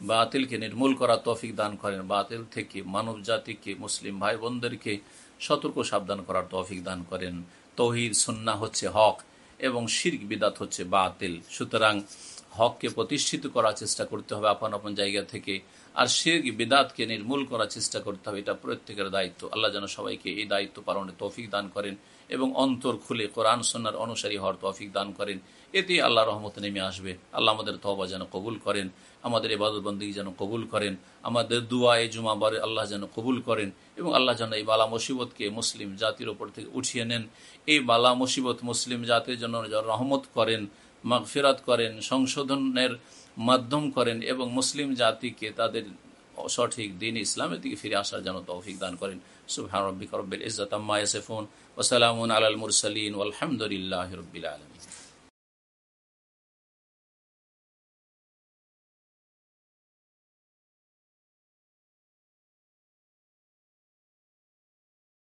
বাতিলকে নির্মূল করার তৌফিক দান করেন। বাতিল থেকে মানব জাতিকে, মুসলিম ভাই বোনদেরকে সতর্ক সাবধান করার তৌফিক দান করেন। তহিদ সুন্না হচ্ছে হক এবং শির্ক বিদাত হচ্ছে বাতিল। সুতরাং হককে প্রতিষ্ঠিত করার চেষ্টা করতে হবে আপন আপন জায়গা থেকে, আর শির্ক বিদাতকে নির্মূল করার চেষ্টা করতে হবে, এটা প্রত্যেকের দায়িত্ব। আল্লাহ যেন সবাইকে এই দায়িত্ব পালনের তৌফিক দান করেন এবং অন্তর খুলে কোরআন সন্ন্যার অনুসারী হওয়ার তৌফিক দান করেন। এতে আল্লাহ রহমত নেমে আসবে। আল্লাহ আমাদের তহবা যেন কবুল করেন, আমাদের এবাদতবন্দি যেন কবুল করেন, আমাদের দুয়া এ জুমাবারে আল্লাহ যেন কবুল করেন এবং আল্লাহ যেন এই বালা মুসিবতকে মুসলিম জাতির ওপর থেকে উঠিয়ে নেন। এই বালা মুসিবত মুসলিম জাতির জন্য রহমত করেন, মাগফিরাত করেন, সংশোধনের মাধ্যম করেন এবং মুসলিম জাতিকে তাদের সঠিক দিন ইসলামের দিকে ফিরে আসার জন্য তৌফিক দান করেন। সুবহান রব্বিক রব্বিল ইজ্জাত আম্মা ইয়াসিফুন। ওয়া সালামুন আলাল মুরসালিন। ওয়ালহামদুলিল্লাহি রাব্বিল আলামিন।